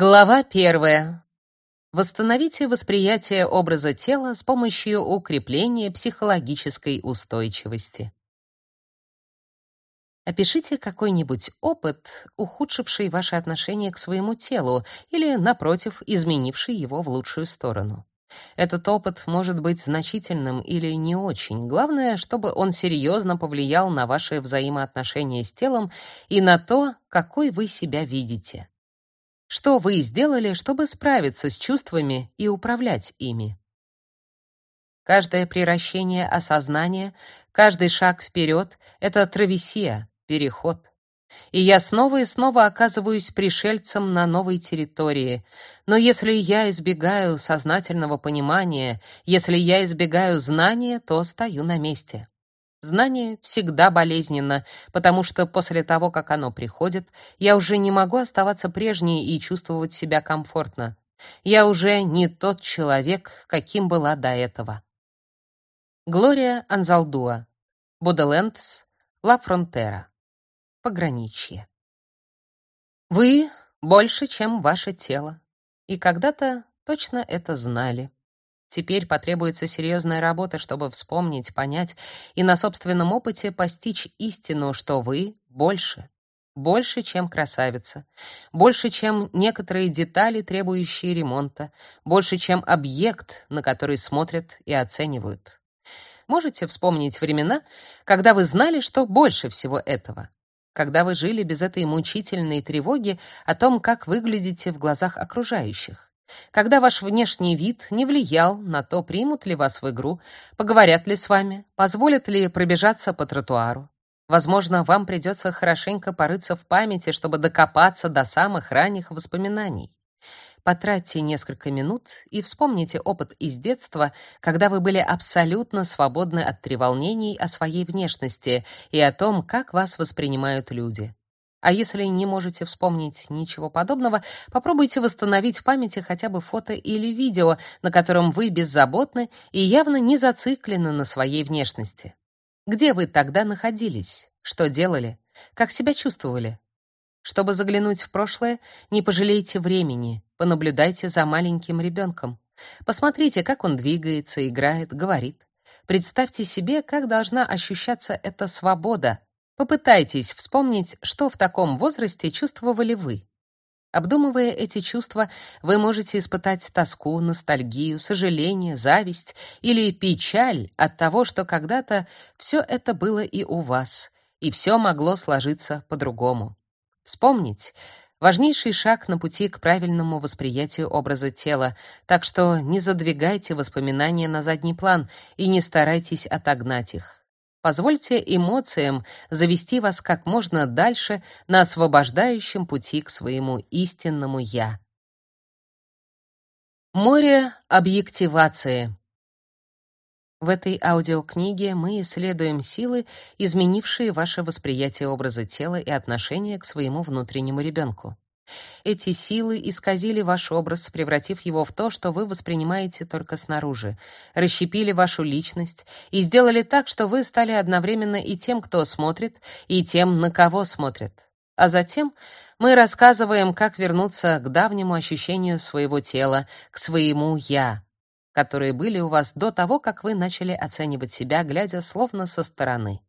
Глава первая. Восстановите восприятие образа тела с помощью укрепления психологической устойчивости. Опишите какой-нибудь опыт, ухудшивший ваше отношение к своему телу или, напротив, изменивший его в лучшую сторону. Этот опыт может быть значительным или не очень. Главное, чтобы он серьезно повлиял на ваши взаимоотношения с телом и на то, какой вы себя видите. Что вы сделали, чтобы справиться с чувствами и управлять ими? Каждое приращение осознания, каждый шаг вперед — это травесия, переход. И я снова и снова оказываюсь пришельцем на новой территории. Но если я избегаю сознательного понимания, если я избегаю знания, то стою на месте. Знание всегда болезненно, потому что после того, как оно приходит, я уже не могу оставаться прежней и чувствовать себя комфортно. Я уже не тот человек, каким была до этого. Глория Анзалдуа. Бодолендс. Ла Фронтера. Пограничье. Вы больше, чем ваше тело. И когда-то точно это знали. Теперь потребуется серьезная работа, чтобы вспомнить, понять и на собственном опыте постичь истину, что вы больше. Больше, чем красавица. Больше, чем некоторые детали, требующие ремонта. Больше, чем объект, на который смотрят и оценивают. Можете вспомнить времена, когда вы знали, что больше всего этого? Когда вы жили без этой мучительной тревоги о том, как выглядите в глазах окружающих? Когда ваш внешний вид не влиял на то, примут ли вас в игру, поговорят ли с вами, позволят ли пробежаться по тротуару. Возможно, вам придется хорошенько порыться в памяти, чтобы докопаться до самых ранних воспоминаний. Потратьте несколько минут и вспомните опыт из детства, когда вы были абсолютно свободны от треволнений о своей внешности и о том, как вас воспринимают люди. А если не можете вспомнить ничего подобного, попробуйте восстановить в памяти хотя бы фото или видео, на котором вы беззаботны и явно не зациклены на своей внешности. Где вы тогда находились? Что делали? Как себя чувствовали? Чтобы заглянуть в прошлое, не пожалейте времени, понаблюдайте за маленьким ребенком. Посмотрите, как он двигается, играет, говорит. Представьте себе, как должна ощущаться эта свобода, Попытайтесь вспомнить, что в таком возрасте чувствовали вы. Обдумывая эти чувства, вы можете испытать тоску, ностальгию, сожаление, зависть или печаль от того, что когда-то все это было и у вас, и все могло сложиться по-другому. Вспомнить важнейший шаг на пути к правильному восприятию образа тела, так что не задвигайте воспоминания на задний план и не старайтесь отогнать их. Позвольте эмоциям завести вас как можно дальше на освобождающем пути к своему истинному я. Море объективации. В этой аудиокниге мы исследуем силы, изменившие ваше восприятие образа тела и отношение к своему внутреннему ребенку. Эти силы исказили ваш образ, превратив его в то, что вы воспринимаете только снаружи, расщепили вашу личность и сделали так, что вы стали одновременно и тем, кто смотрит, и тем, на кого смотрят. А затем мы рассказываем, как вернуться к давнему ощущению своего тела, к своему «я», которые были у вас до того, как вы начали оценивать себя, глядя словно со стороны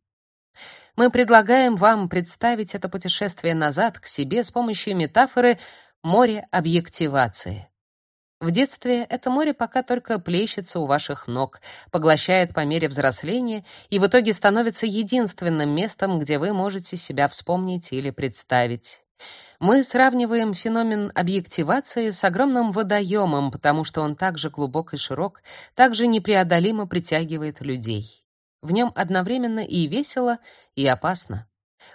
мы предлагаем вам представить это путешествие назад к себе с помощью метафоры море объективации. В детстве это море пока только плещется у ваших ног, поглощает по мере взросления и в итоге становится единственным местом, где вы можете себя вспомнить или представить. Мы сравниваем феномен объективации с огромным водоемом, потому что он также глубок и широк, также непреодолимо притягивает людей. В нем одновременно и весело, и опасно.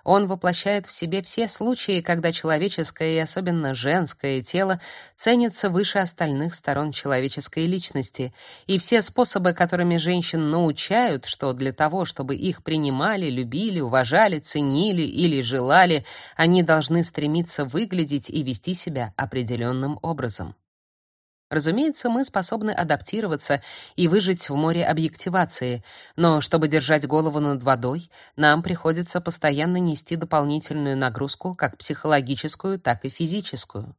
Он воплощает в себе все случаи, когда человеческое и особенно женское тело ценится выше остальных сторон человеческой личности, и все способы, которыми женщин научают, что для того, чтобы их принимали, любили, уважали, ценили или желали, они должны стремиться выглядеть и вести себя определенным образом. Разумеется, мы способны адаптироваться и выжить в море объективации, но чтобы держать голову над водой, нам приходится постоянно нести дополнительную нагрузку, как психологическую, так и физическую.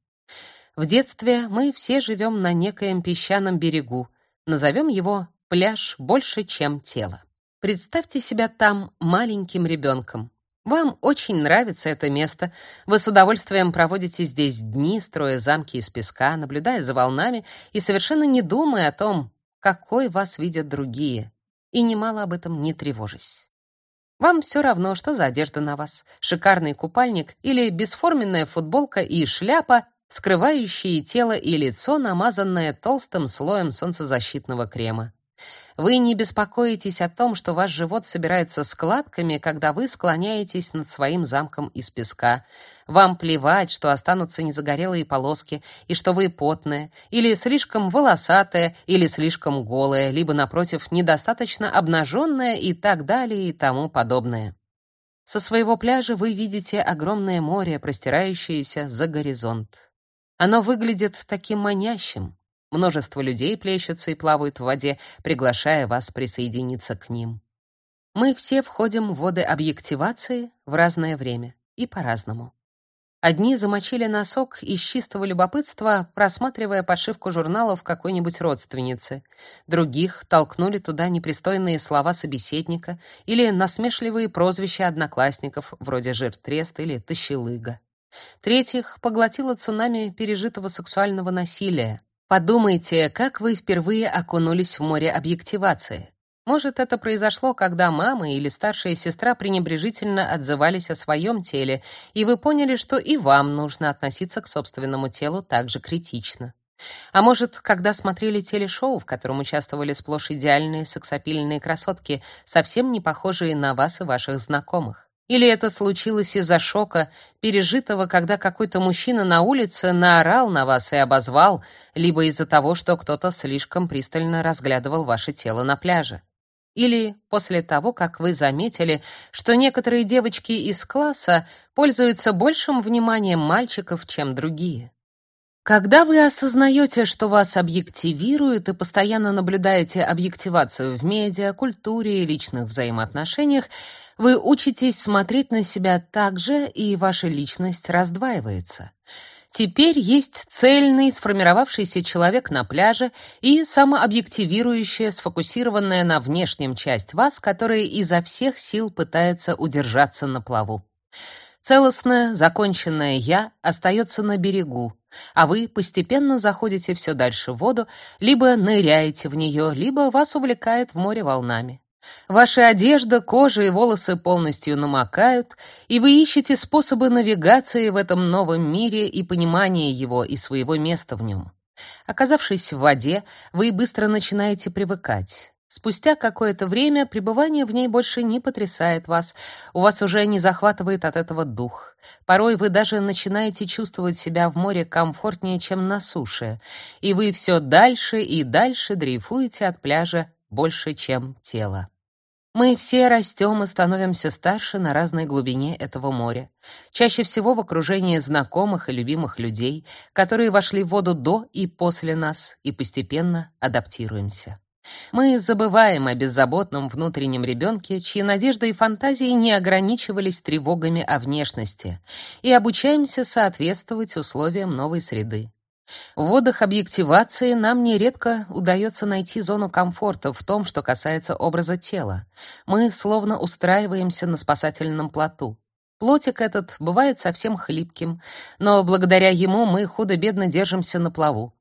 В детстве мы все живем на некоем песчаном берегу. Назовем его пляж больше, чем тело. Представьте себя там маленьким ребенком. Вам очень нравится это место. Вы с удовольствием проводите здесь дни, строя замки из песка, наблюдая за волнами и совершенно не думая о том, какой вас видят другие, и немало об этом не тревожась. Вам все равно, что за одежда на вас: шикарный купальник или бесформенная футболка и шляпа, скрывающие тело и лицо, намазанное толстым слоем солнцезащитного крема. Вы не беспокоитесь о том, что ваш живот собирается складками, когда вы склоняетесь над своим замком из песка. Вам плевать, что останутся незагорелые полоски, и что вы потная, или слишком волосатая, или слишком голая, либо, напротив, недостаточно обнаженная и так далее и тому подобное. Со своего пляжа вы видите огромное море, простирающееся за горизонт. Оно выглядит таким манящим. Множество людей плещутся и плавают в воде, приглашая вас присоединиться к ним. Мы все входим в воды объективации в разное время и по-разному. Одни замочили носок из чистого любопытства, просматривая подшивку журналов какой-нибудь родственницы. Других толкнули туда непристойные слова собеседника или насмешливые прозвища одноклассников, вроде жиртрест или тащелыга. Третьих поглотило цунами пережитого сексуального насилия. Подумайте, как вы впервые окунулись в море объективации. Может, это произошло, когда мама или старшая сестра пренебрежительно отзывались о своем теле, и вы поняли, что и вам нужно относиться к собственному телу так же критично. А может, когда смотрели телешоу, в котором участвовали сплошь идеальные сексапильные красотки, совсем не похожие на вас и ваших знакомых. Или это случилось из-за шока, пережитого, когда какой-то мужчина на улице наорал на вас и обозвал, либо из-за того, что кто-то слишком пристально разглядывал ваше тело на пляже. Или после того, как вы заметили, что некоторые девочки из класса пользуются большим вниманием мальчиков, чем другие. Когда вы осознаете, что вас объективируют и постоянно наблюдаете объективацию в медиа, культуре и личных взаимоотношениях, вы учитесь смотреть на себя так же, и ваша личность раздваивается. Теперь есть цельный, сформировавшийся человек на пляже и самообъективирующая, сфокусированная на внешнем часть вас, которая изо всех сил пытается удержаться на плаву. Целостное, законченное «я» остается на берегу, а вы постепенно заходите все дальше в воду, либо ныряете в нее, либо вас увлекает в море волнами. Ваша одежда, кожа и волосы полностью намокают, и вы ищете способы навигации в этом новом мире и понимания его и своего места в нем. Оказавшись в воде, вы быстро начинаете привыкать. Спустя какое-то время пребывание в ней больше не потрясает вас, у вас уже не захватывает от этого дух. Порой вы даже начинаете чувствовать себя в море комфортнее, чем на суше, и вы все дальше и дальше дрейфуете от пляжа больше, чем тело. Мы все растем и становимся старше на разной глубине этого моря. Чаще всего в окружении знакомых и любимых людей, которые вошли в воду до и после нас, и постепенно адаптируемся. Мы забываем о беззаботном внутреннем ребенке, чьи надежды и фантазии не ограничивались тревогами о внешности, и обучаемся соответствовать условиям новой среды. В водах объективации нам нередко удается найти зону комфорта в том, что касается образа тела. Мы словно устраиваемся на спасательном плоту. Плотик этот бывает совсем хлипким, но благодаря ему мы худо-бедно держимся на плаву.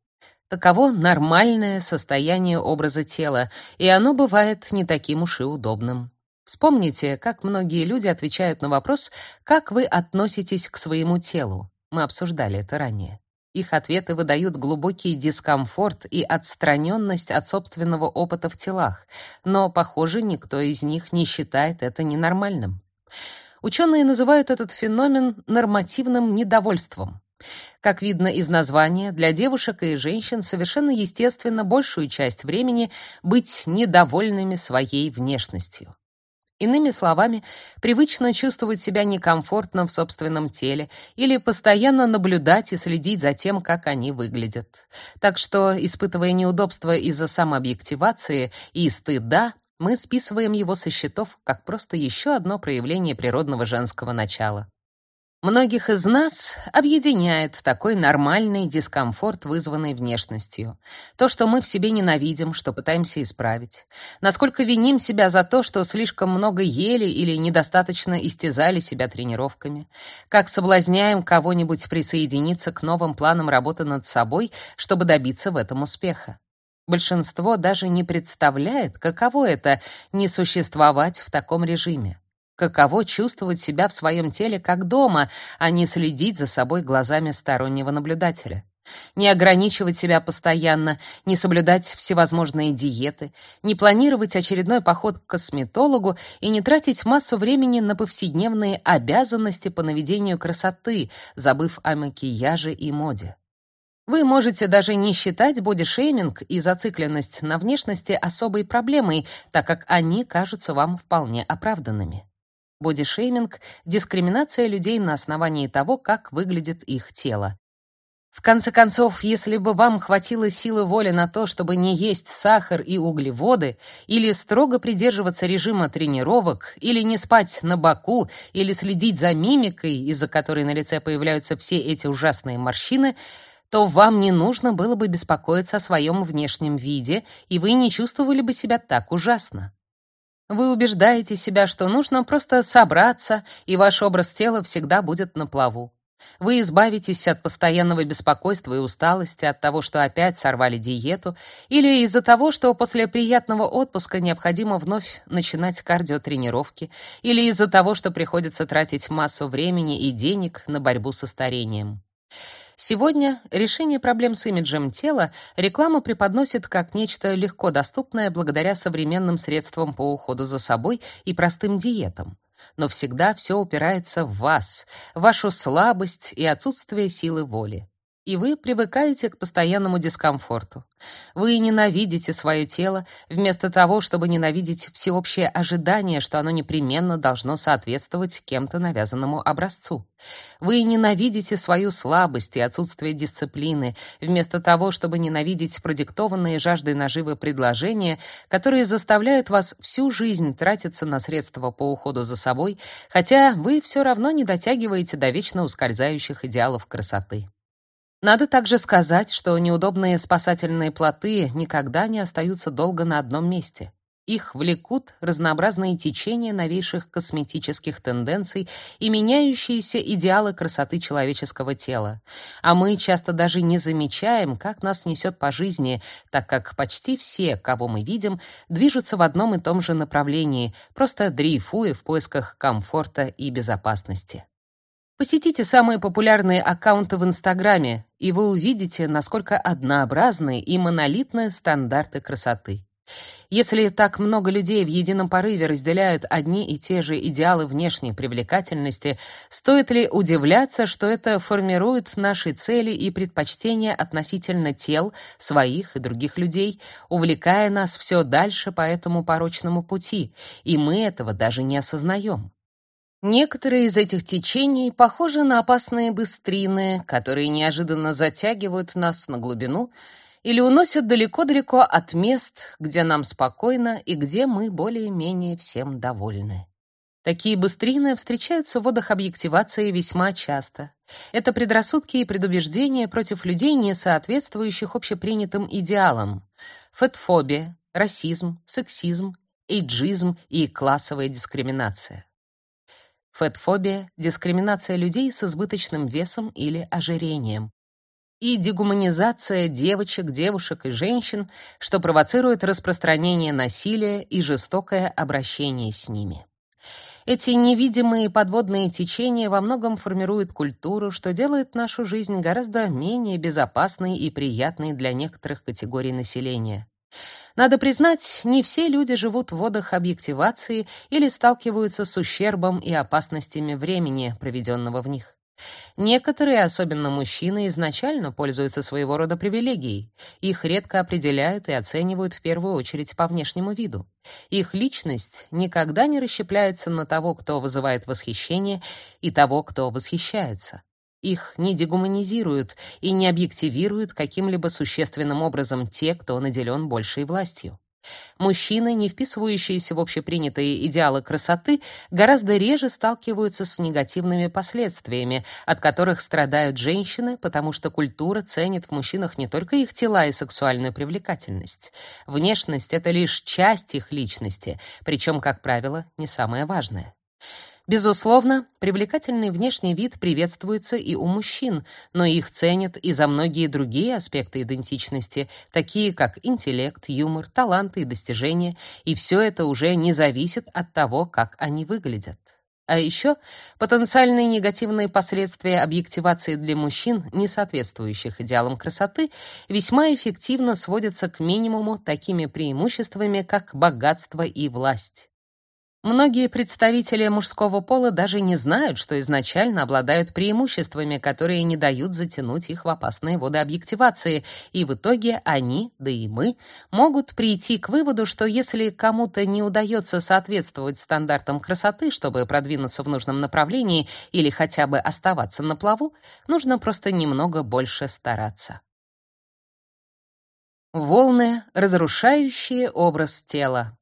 Таково нормальное состояние образа тела, и оно бывает не таким уж и удобным. Вспомните, как многие люди отвечают на вопрос, как вы относитесь к своему телу. Мы обсуждали это ранее. Их ответы выдают глубокий дискомфорт и отстраненность от собственного опыта в телах, но, похоже, никто из них не считает это ненормальным. Ученые называют этот феномен нормативным недовольством. Как видно из названия, для девушек и женщин совершенно естественно большую часть времени быть недовольными своей внешностью. Иными словами, привычно чувствовать себя некомфортно в собственном теле или постоянно наблюдать и следить за тем, как они выглядят. Так что, испытывая неудобства из-за самообъективации и стыда, мы списываем его со счетов как просто еще одно проявление природного женского начала. Многих из нас объединяет такой нормальный дискомфорт, вызванный внешностью. То, что мы в себе ненавидим, что пытаемся исправить. Насколько виним себя за то, что слишком много ели или недостаточно истязали себя тренировками. Как соблазняем кого-нибудь присоединиться к новым планам работы над собой, чтобы добиться в этом успеха. Большинство даже не представляет, каково это не существовать в таком режиме. Каково чувствовать себя в своем теле как дома, а не следить за собой глазами стороннего наблюдателя. Не ограничивать себя постоянно, не соблюдать всевозможные диеты, не планировать очередной поход к косметологу и не тратить массу времени на повседневные обязанности по наведению красоты, забыв о макияже и моде. Вы можете даже не считать бодишейминг и зацикленность на внешности особой проблемой, так как они кажутся вам вполне оправданными. Бодишейминг — дискриминация людей на основании того, как выглядит их тело. В конце концов, если бы вам хватило силы воли на то, чтобы не есть сахар и углеводы, или строго придерживаться режима тренировок, или не спать на боку, или следить за мимикой, из-за которой на лице появляются все эти ужасные морщины, то вам не нужно было бы беспокоиться о своем внешнем виде, и вы не чувствовали бы себя так ужасно. Вы убеждаете себя, что нужно просто собраться, и ваш образ тела всегда будет на плаву. Вы избавитесь от постоянного беспокойства и усталости от того, что опять сорвали диету, или из-за того, что после приятного отпуска необходимо вновь начинать кардиотренировки, или из-за того, что приходится тратить массу времени и денег на борьбу со старением. Сегодня решение проблем с имиджем тела реклама преподносит как нечто легко доступное благодаря современным средствам по уходу за собой и простым диетам. Но всегда все упирается в вас, вашу слабость и отсутствие силы воли и вы привыкаете к постоянному дискомфорту. Вы ненавидите свое тело вместо того, чтобы ненавидеть всеобщее ожидание, что оно непременно должно соответствовать кем-то навязанному образцу. Вы ненавидите свою слабость и отсутствие дисциплины вместо того, чтобы ненавидеть продиктованные жаждой наживы предложения, которые заставляют вас всю жизнь тратиться на средства по уходу за собой, хотя вы все равно не дотягиваете до вечно ускользающих идеалов красоты. Надо также сказать, что неудобные спасательные плоты никогда не остаются долго на одном месте. Их влекут разнообразные течения новейших косметических тенденций и меняющиеся идеалы красоты человеческого тела. А мы часто даже не замечаем, как нас несет по жизни, так как почти все, кого мы видим, движутся в одном и том же направлении, просто дрейфуя в поисках комфорта и безопасности. Посетите самые популярные аккаунты в Инстаграме, и вы увидите, насколько однообразны и монолитны стандарты красоты. Если так много людей в едином порыве разделяют одни и те же идеалы внешней привлекательности, стоит ли удивляться, что это формирует наши цели и предпочтения относительно тел своих и других людей, увлекая нас все дальше по этому порочному пути, и мы этого даже не осознаем? Некоторые из этих течений похожи на опасные быстрины, которые неожиданно затягивают нас на глубину или уносят далеко-далеко от мест, где нам спокойно и где мы более-менее всем довольны. Такие быстрины встречаются в водах объективации весьма часто. Это предрассудки и предубеждения против людей, не соответствующих общепринятым идеалам. Фетфобия, расизм, сексизм, эйджизм и классовая дискриминация. Фетфобия — дискриминация людей с избыточным весом или ожирением. И дегуманизация девочек, девушек и женщин, что провоцирует распространение насилия и жестокое обращение с ними. Эти невидимые подводные течения во многом формируют культуру, что делает нашу жизнь гораздо менее безопасной и приятной для некоторых категорий населения. Надо признать, не все люди живут в водах объективации или сталкиваются с ущербом и опасностями времени, проведенного в них. Некоторые, особенно мужчины, изначально пользуются своего рода привилегией. Их редко определяют и оценивают в первую очередь по внешнему виду. Их личность никогда не расщепляется на того, кто вызывает восхищение, и того, кто восхищается. Их не дегуманизируют и не объективируют каким-либо существенным образом те, кто наделен большей властью. Мужчины, не вписывающиеся в общепринятые идеалы красоты, гораздо реже сталкиваются с негативными последствиями, от которых страдают женщины, потому что культура ценит в мужчинах не только их тела и сексуальную привлекательность. Внешность это лишь часть их личности, причем, как правило, не самое важное. Безусловно, привлекательный внешний вид приветствуется и у мужчин, но их ценят и за многие другие аспекты идентичности, такие как интеллект, юмор, таланты и достижения, и все это уже не зависит от того, как они выглядят. А еще потенциальные негативные последствия объективации для мужчин, не соответствующих идеалам красоты, весьма эффективно сводятся к минимуму такими преимуществами, как богатство и власть. Многие представители мужского пола даже не знают, что изначально обладают преимуществами, которые не дают затянуть их в опасные воды объективации, и в итоге они, да и мы, могут прийти к выводу, что если кому-то не удается соответствовать стандартам красоты, чтобы продвинуться в нужном направлении или хотя бы оставаться на плаву, нужно просто немного больше стараться. Волны, разрушающие образ тела.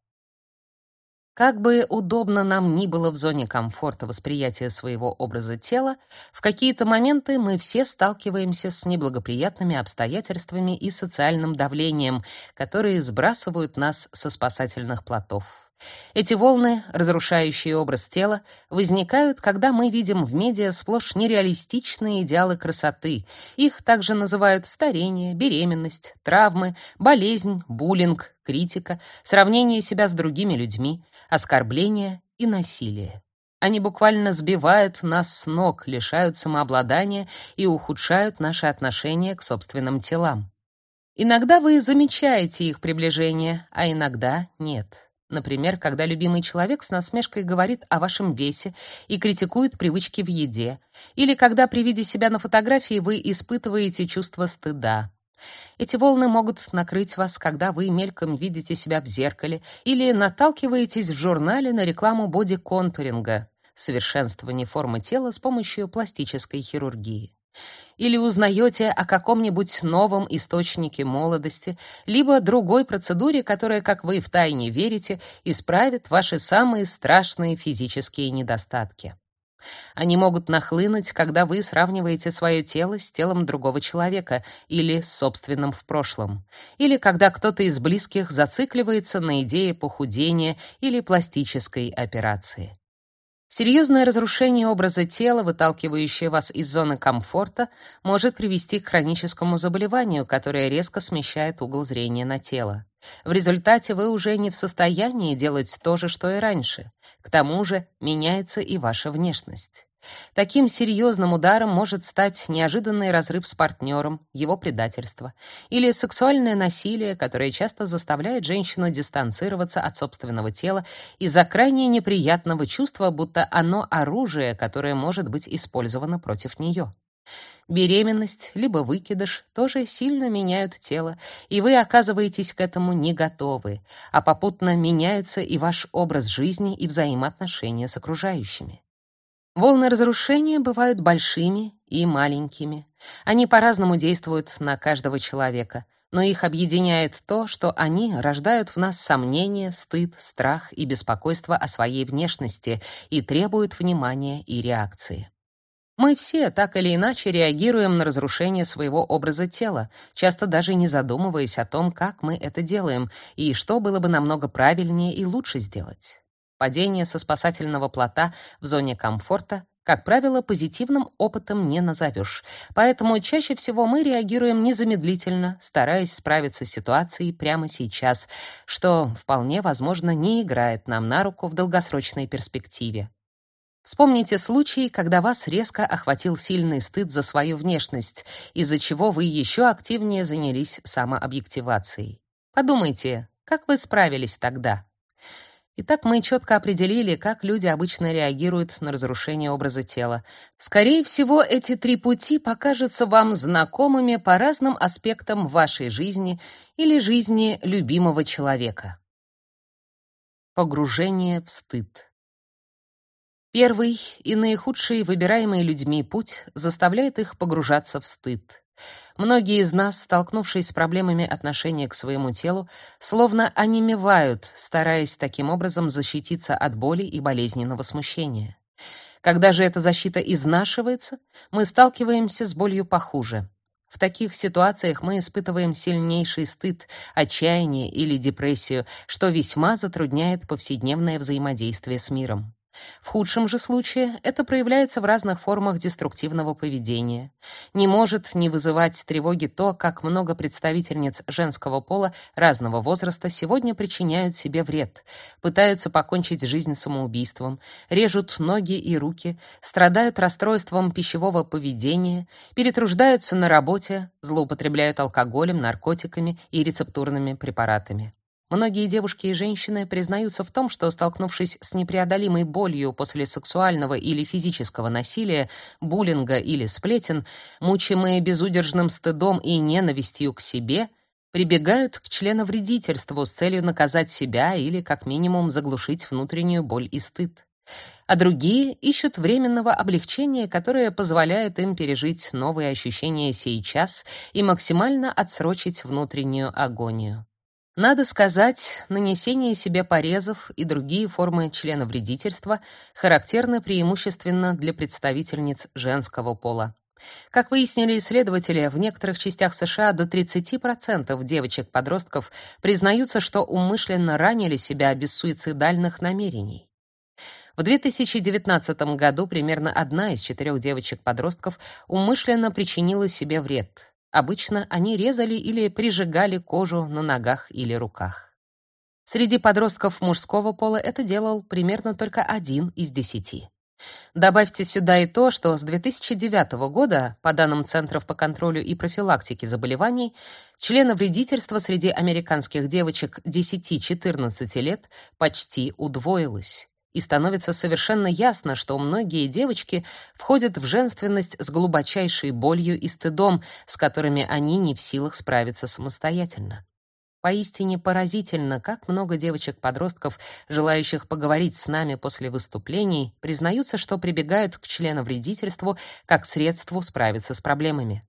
Как бы удобно нам ни было в зоне комфорта восприятия своего образа тела, в какие-то моменты мы все сталкиваемся с неблагоприятными обстоятельствами и социальным давлением, которые сбрасывают нас со спасательных плотов. Эти волны, разрушающие образ тела, возникают, когда мы видим в медиа сплошь нереалистичные идеалы красоты. Их также называют старение, беременность, травмы, болезнь, буллинг, критика, сравнение себя с другими людьми, оскорбление и насилие. Они буквально сбивают нас с ног, лишают самообладания и ухудшают наши отношения к собственным телам. Иногда вы замечаете их приближение, а иногда нет. Например, когда любимый человек с насмешкой говорит о вашем весе и критикует привычки в еде, или когда при виде себя на фотографии вы испытываете чувство стыда. Эти волны могут накрыть вас, когда вы мельком видите себя в зеркале или наталкиваетесь в журнале на рекламу боди-контуринга, совершенствование формы тела с помощью пластической хирургии или узнаете о каком-нибудь новом источнике молодости, либо другой процедуре, которая, как вы втайне верите, исправит ваши самые страшные физические недостатки. Они могут нахлынуть, когда вы сравниваете свое тело с телом другого человека или с собственным в прошлом, или когда кто-то из близких зацикливается на идее похудения или пластической операции. Серьезное разрушение образа тела, выталкивающее вас из зоны комфорта, может привести к хроническому заболеванию, которое резко смещает угол зрения на тело. В результате вы уже не в состоянии делать то же, что и раньше. К тому же меняется и ваша внешность. Таким серьезным ударом может стать неожиданный разрыв с партнером, его предательство, или сексуальное насилие, которое часто заставляет женщину дистанцироваться от собственного тела из-за крайне неприятного чувства, будто оно оружие, которое может быть использовано против нее. Беременность либо выкидыш тоже сильно меняют тело, и вы оказываетесь к этому не готовы, а попутно меняются и ваш образ жизни и взаимоотношения с окружающими. Волны разрушения бывают большими и маленькими. Они по-разному действуют на каждого человека, но их объединяет то, что они рождают в нас сомнения, стыд, страх и беспокойство о своей внешности и требуют внимания и реакции. Мы все так или иначе реагируем на разрушение своего образа тела, часто даже не задумываясь о том, как мы это делаем и что было бы намного правильнее и лучше сделать. Падение со спасательного плота в зоне комфорта, как правило, позитивным опытом не назовешь. Поэтому чаще всего мы реагируем незамедлительно, стараясь справиться с ситуацией прямо сейчас, что вполне возможно не играет нам на руку в долгосрочной перспективе. Вспомните случай, когда вас резко охватил сильный стыд за свою внешность, из-за чего вы еще активнее занялись самообъективацией. Подумайте, как вы справились тогда? Итак, мы четко определили, как люди обычно реагируют на разрушение образа тела. Скорее всего, эти три пути покажутся вам знакомыми по разным аспектам вашей жизни или жизни любимого человека. Погружение в стыд. Первый и наихудший выбираемый людьми путь заставляет их погружаться в стыд. Многие из нас, столкнувшись с проблемами отношения к своему телу, словно онемевают, стараясь таким образом защититься от боли и болезненного смущения. Когда же эта защита изнашивается, мы сталкиваемся с болью похуже. В таких ситуациях мы испытываем сильнейший стыд, отчаяние или депрессию, что весьма затрудняет повседневное взаимодействие с миром. В худшем же случае это проявляется в разных формах деструктивного поведения. Не может не вызывать тревоги то, как много представительниц женского пола разного возраста сегодня причиняют себе вред, пытаются покончить жизнь самоубийством, режут ноги и руки, страдают расстройством пищевого поведения, перетруждаются на работе, злоупотребляют алкоголем, наркотиками и рецептурными препаратами. Многие девушки и женщины признаются в том, что, столкнувшись с непреодолимой болью после сексуального или физического насилия, буллинга или сплетен, мучимые безудержным стыдом и ненавистью к себе, прибегают к членовредительству с целью наказать себя или, как минимум, заглушить внутреннюю боль и стыд. А другие ищут временного облегчения, которое позволяет им пережить новые ощущения сейчас и максимально отсрочить внутреннюю агонию. Надо сказать, нанесение себе порезов и другие формы членовредительства характерны преимущественно для представительниц женского пола. Как выяснили исследователи, в некоторых частях США до 30% девочек-подростков признаются, что умышленно ранили себя без суицидальных намерений. В 2019 году примерно одна из четырех девочек-подростков умышленно причинила себе вред. Обычно они резали или прижигали кожу на ногах или руках. Среди подростков мужского пола это делал примерно только один из десяти. Добавьте сюда и то, что с 2009 года, по данным Центров по контролю и профилактике заболеваний, членовредительство среди американских девочек 10-14 лет почти удвоилось и становится совершенно ясно, что многие девочки входят в женственность с глубочайшей болью и стыдом, с которыми они не в силах справиться самостоятельно. Поистине поразительно, как много девочек-подростков, желающих поговорить с нами после выступлений, признаются, что прибегают к членовредительству как средству справиться с проблемами.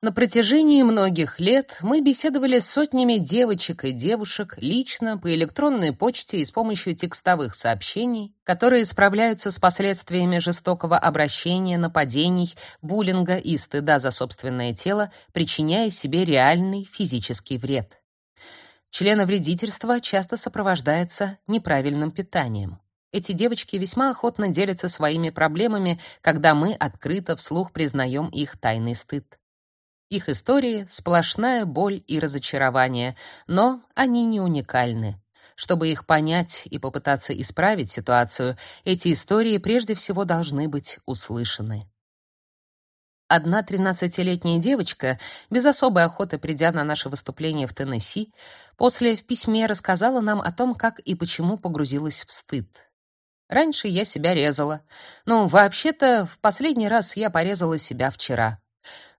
На протяжении многих лет мы беседовали с сотнями девочек и девушек лично по электронной почте и с помощью текстовых сообщений, которые справляются с последствиями жестокого обращения, нападений, буллинга и стыда за собственное тело, причиняя себе реальный физический вред. Членовредительство часто сопровождается неправильным питанием. Эти девочки весьма охотно делятся своими проблемами, когда мы открыто вслух признаем их тайный стыд. Их истории — сплошная боль и разочарование, но они не уникальны. Чтобы их понять и попытаться исправить ситуацию, эти истории прежде всего должны быть услышаны. Одна тринадцатилетняя девочка, без особой охоты придя на наше выступление в Теннесси, после в письме рассказала нам о том, как и почему погрузилась в стыд. Раньше я себя резала. но вообще-то, в последний раз я порезала себя вчера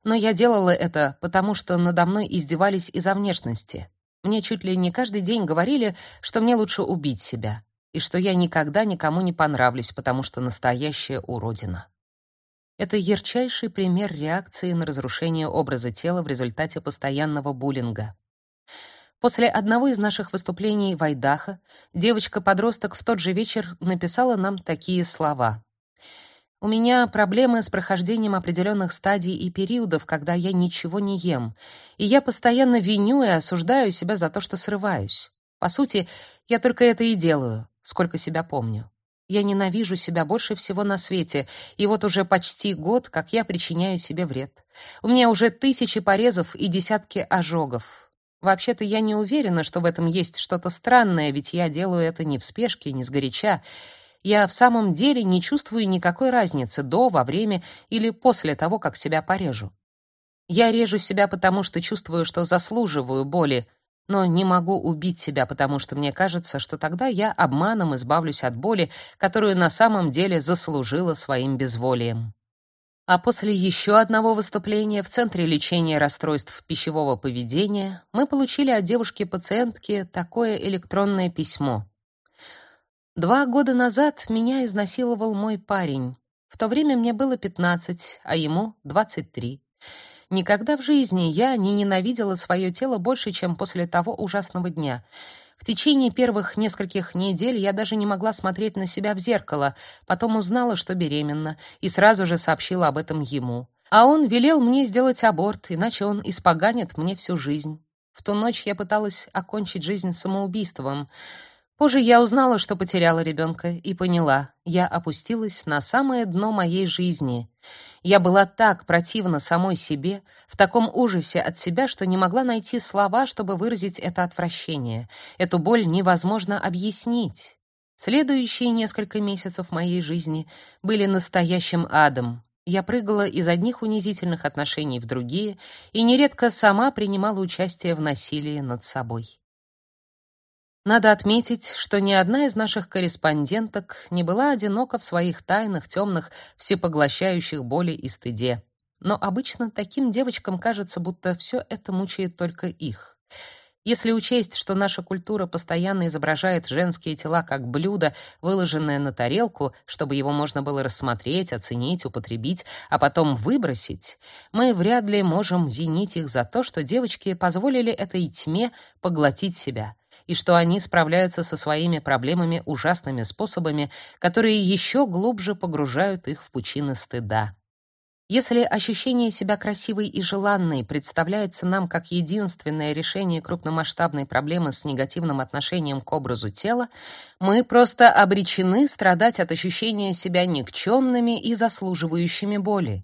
но я делала это, потому что надо мной издевались из-за внешности. Мне чуть ли не каждый день говорили, что мне лучше убить себя, и что я никогда никому не понравлюсь, потому что настоящая уродина. Это ярчайший пример реакции на разрушение образа тела в результате постоянного буллинга. После одного из наших выступлений в Айдахо девочка-подросток в тот же вечер написала нам такие слова: у меня проблемы с прохождением определенных стадий и периодов, когда я ничего не ем, и я постоянно виню и осуждаю себя за то, что срываюсь. По сути, я только это и делаю, сколько себя помню. Я ненавижу себя больше всего на свете, и вот уже почти год, как я причиняю себе вред. У меня уже тысячи порезов и десятки ожогов. Вообще-то я не уверена, что в этом есть что-то странное, ведь я делаю это не в спешке, не сгоряча, я в самом деле не чувствую никакой разницы до, во время или после того, как себя порежу. Я режу себя потому, что чувствую, что заслуживаю боли, но не могу убить себя, потому что мне кажется, что тогда я обманом избавлюсь от боли, которую на самом деле заслужила своим безволием. А после еще одного выступления в Центре лечения расстройств пищевого поведения мы получили от девушки-пациентки такое электронное письмо. Два года назад меня изнасиловал мой парень. В то время мне было 15, а ему 23. Никогда в жизни я не ненавидела свое тело больше, чем после того ужасного дня. В течение первых нескольких недель я даже не могла смотреть на себя в зеркало, потом узнала, что беременна, и сразу же сообщила об этом ему. А он велел мне сделать аборт, иначе он испоганит мне всю жизнь. В ту ночь я пыталась окончить жизнь самоубийством. Позже я узнала, что потеряла ребенка, и поняла, я опустилась на самое дно моей жизни. Я была так противна самой себе, в таком ужасе от себя, что не могла найти слова, чтобы выразить это отвращение. Эту боль невозможно объяснить. Следующие несколько месяцев моей жизни были настоящим адом. Я прыгала из одних унизительных отношений в другие и нередко сама принимала участие в насилии над собой. Надо отметить, что ни одна из наших корреспонденток не была одинока в своих тайных, темных, всепоглощающих боли и стыде. Но обычно таким девочкам кажется, будто все это мучает только их. Если учесть, что наша культура постоянно изображает женские тела как блюдо, выложенное на тарелку, чтобы его можно было рассмотреть, оценить, употребить, а потом выбросить, мы вряд ли можем винить их за то, что девочки позволили этой тьме поглотить себя и что они справляются со своими проблемами ужасными способами, которые еще глубже погружают их в пучины стыда. Если ощущение себя красивой и желанной представляется нам как единственное решение крупномасштабной проблемы с негативным отношением к образу тела, мы просто обречены страдать от ощущения себя никчемными и заслуживающими боли.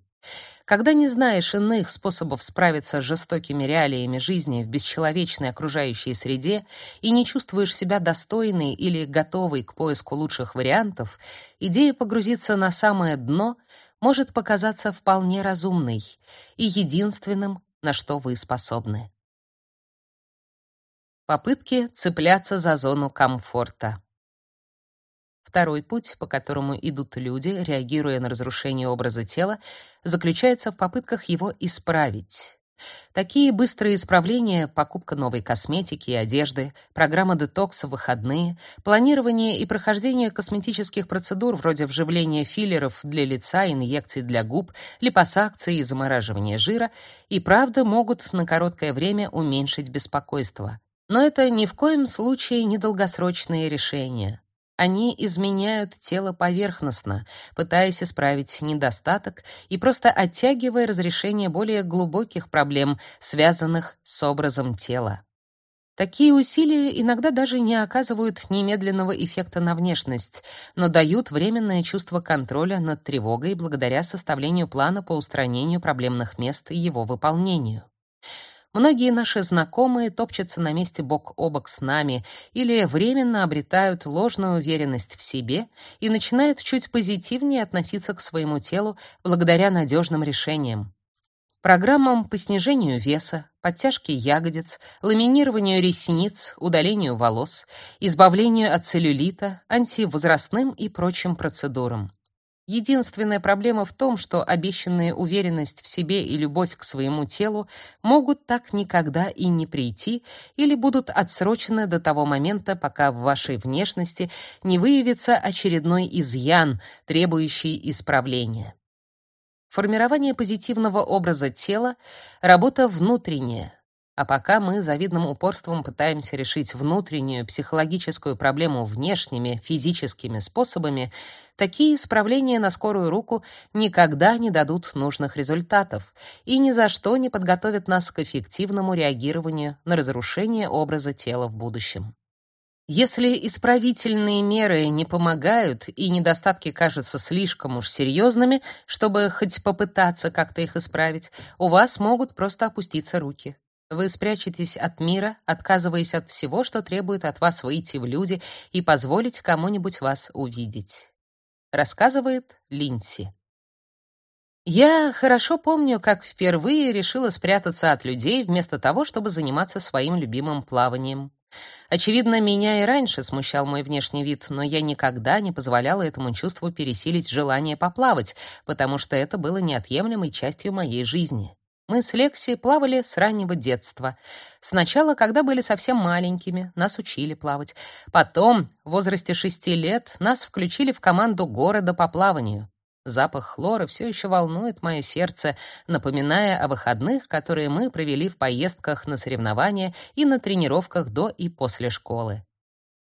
Когда не знаешь иных способов справиться с жестокими реалиями жизни в бесчеловечной окружающей среде и не чувствуешь себя достойной или готовой к поиску лучших вариантов, идея погрузиться на самое дно может показаться вполне разумной и единственным, на что вы способны. Попытки цепляться за зону комфорта. Второй путь, по которому идут люди, реагируя на разрушение образа тела, заключается в попытках его исправить. Такие быстрые исправления — покупка новой косметики и одежды, программа детокса в выходные, планирование и прохождение косметических процедур вроде вживления филлеров для лица, инъекций для губ, липосакции и замораживания жира и правда могут на короткое время уменьшить беспокойство. Но это ни в коем случае не долгосрочные решения. Они изменяют тело поверхностно, пытаясь исправить недостаток и просто оттягивая разрешение более глубоких проблем, связанных с образом тела. Такие усилия иногда даже не оказывают немедленного эффекта на внешность, но дают временное чувство контроля над тревогой благодаря составлению плана по устранению проблемных мест и его выполнению. Многие наши знакомые топчутся на месте бок о бок с нами или временно обретают ложную уверенность в себе и начинают чуть позитивнее относиться к своему телу благодаря надежным решениям. Программам по снижению веса, подтяжке ягодиц, ламинированию ресниц, удалению волос, избавлению от целлюлита, антивозрастным и прочим процедурам. Единственная проблема в том, что обещанная уверенность в себе и любовь к своему телу могут так никогда и не прийти или будут отсрочены до того момента, пока в вашей внешности не выявится очередной изъян, требующий исправления. Формирование позитивного образа тела работа внутренняя, а пока мы завидным упорством пытаемся решить внутреннюю психологическую проблему внешними физическими способами, такие исправления на скорую руку никогда не дадут нужных результатов и ни за что не подготовят нас к эффективному реагированию на разрушение образа тела в будущем. Если исправительные меры не помогают и недостатки кажутся слишком уж серьезными, чтобы хоть попытаться как-то их исправить, у вас могут просто опуститься руки. Вы спрячетесь от мира, отказываясь от всего, что требует от вас выйти в люди и позволить кому-нибудь вас увидеть. Рассказывает Линси. Я хорошо помню, как впервые решила спрятаться от людей вместо того, чтобы заниматься своим любимым плаванием. Очевидно, меня и раньше смущал мой внешний вид, но я никогда не позволяла этому чувству пересилить желание поплавать, потому что это было неотъемлемой частью моей жизни. Мы с Лекси плавали с раннего детства. Сначала, когда были совсем маленькими, нас учили плавать. Потом, в возрасте шести лет, нас включили в команду города по плаванию. Запах хлора все еще волнует мое сердце, напоминая о выходных, которые мы провели в поездках на соревнования и на тренировках до и после школы.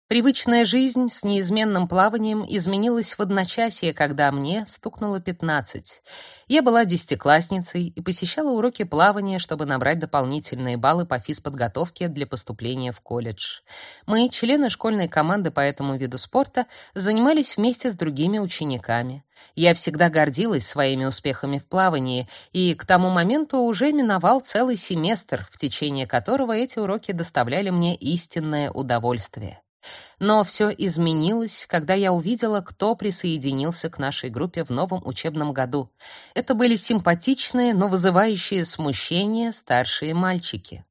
Привычная жизнь с неизменным плаванием изменилась в одночасье, когда мне стукнуло 15. Я была десятиклассницей и посещала уроки плавания, чтобы набрать дополнительные баллы по физподготовке для поступления в колледж. Мы, члены школьной команды по этому виду спорта, занимались вместе с другими учениками. Я всегда гордилась своими успехами в плавании, и к тому моменту уже миновал целый семестр, в течение которого эти уроки доставляли мне истинное удовольствие. Но все изменилось, когда я увидела, кто присоединился к нашей группе в новом учебном году. Это были симпатичные, но вызывающие смущение старшие мальчики.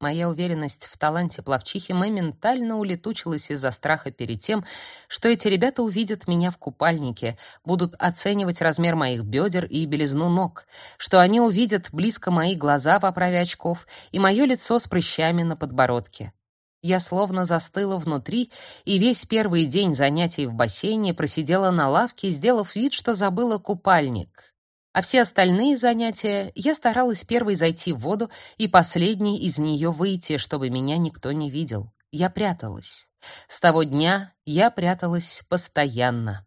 Моя уверенность в таланте пловчихи моментально улетучилась из-за страха перед тем, что эти ребята увидят меня в купальнике, будут оценивать размер моих бедер и белизну ног, что они увидят близко мои глаза в оправе очков и мое лицо с прыщами на подбородке. Я словно застыла внутри и весь первый день занятий в бассейне просидела на лавке, сделав вид, что забыла купальник. А все остальные занятия я старалась первой зайти в воду и последней из нее выйти, чтобы меня никто не видел. Я пряталась. С того дня я пряталась постоянно.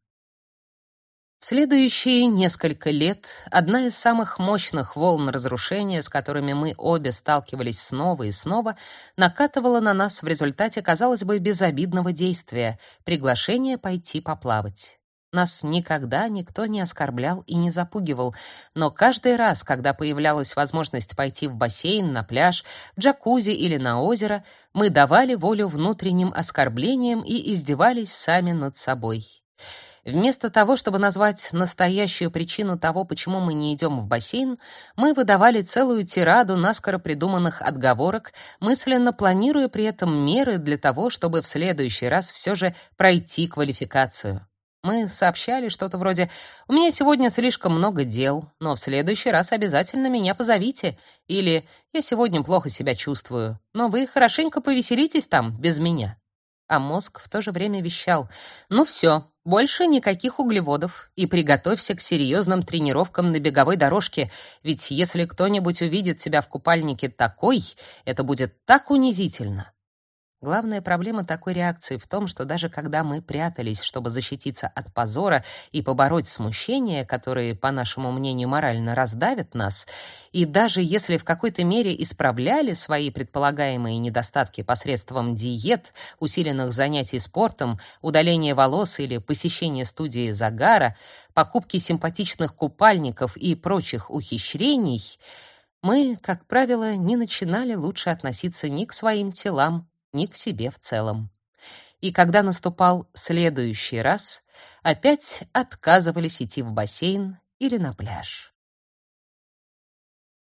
В следующие несколько лет одна из самых мощных волн разрушения, с которыми мы обе сталкивались снова и снова, накатывала на нас в результате, казалось бы, безобидного действия — приглашения пойти поплавать. Нас никогда никто не оскорблял и не запугивал, но каждый раз, когда появлялась возможность пойти в бассейн, на пляж, в джакузи или на озеро, мы давали волю внутренним оскорблениям и издевались сами над собой. Вместо того, чтобы назвать настоящую причину того, почему мы не идем в бассейн, мы выдавали целую тираду наскоро придуманных отговорок, мысленно планируя при этом меры для того, чтобы в следующий раз все же пройти квалификацию. Мы сообщали что-то вроде «У меня сегодня слишком много дел, но в следующий раз обязательно меня позовите» или «Я сегодня плохо себя чувствую, но вы хорошенько повеселитесь там без меня». А мозг в то же время вещал «Ну все, больше никаких углеводов и приготовься к серьезным тренировкам на беговой дорожке, ведь если кто-нибудь увидит тебя в купальнике такой, это будет так унизительно. Главная проблема такой реакции в том, что даже когда мы прятались, чтобы защититься от позора и побороть смущения, которые, по нашему мнению, морально раздавят нас, и даже если в какой-то мере исправляли свои предполагаемые недостатки посредством диет, усиленных занятий спортом, удаления волос или посещения студии загара, покупки симпатичных купальников и прочих ухищрений, мы, как правило, не начинали лучше относиться ни к своим телам, ни к себе в целом. И когда наступал следующий раз, опять отказывались идти в бассейн или на пляж.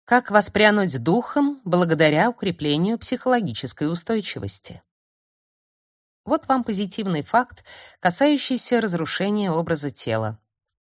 Как воспрянуть духом благодаря укреплению психологической устойчивости? Вот вам позитивный факт, касающийся разрушения образа тела.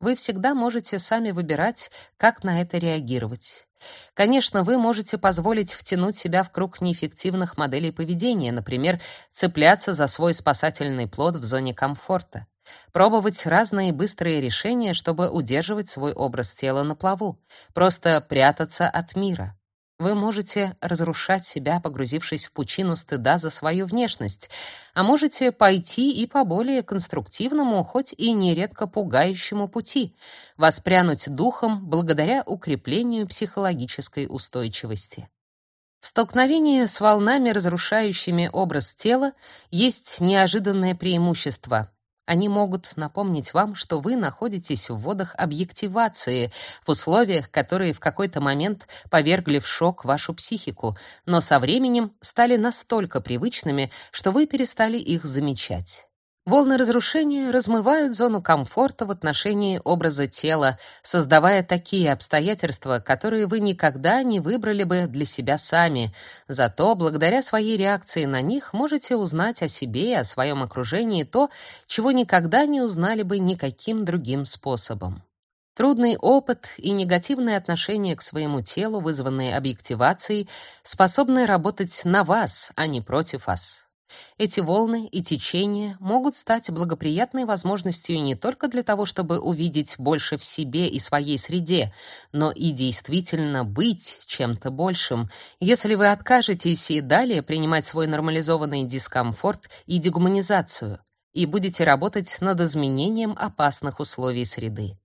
Вы всегда можете сами выбирать, как на это реагировать. Конечно, вы можете позволить втянуть себя в круг неэффективных моделей поведения, например, цепляться за свой спасательный плод в зоне комфорта, пробовать разные быстрые решения, чтобы удерживать свой образ тела на плаву, просто прятаться от мира. Вы можете разрушать себя, погрузившись в пучину стыда за свою внешность, а можете пойти и по более конструктивному, хоть и нередко пугающему пути, воспрянуть духом благодаря укреплению психологической устойчивости. В столкновении с волнами, разрушающими образ тела, есть неожиданное преимущество. Они могут напомнить вам, что вы находитесь в водах объективации, в условиях, которые в какой-то момент повергли в шок вашу психику, но со временем стали настолько привычными, что вы перестали их замечать. Волны разрушения размывают зону комфорта в отношении образа тела, создавая такие обстоятельства, которые вы никогда не выбрали бы для себя сами. Зато благодаря своей реакции на них можете узнать о себе и о своем окружении то, чего никогда не узнали бы никаким другим способом. Трудный опыт и негативное отношение к своему телу, вызванные объективацией, способны работать на вас, а не против вас. Эти волны и течения могут стать благоприятной возможностью не только для того, чтобы увидеть больше в себе и своей среде, но и действительно быть чем-то большим, если вы откажетесь и далее принимать свой нормализованный дискомфорт и дегуманизацию и будете работать над изменением опасных условий среды.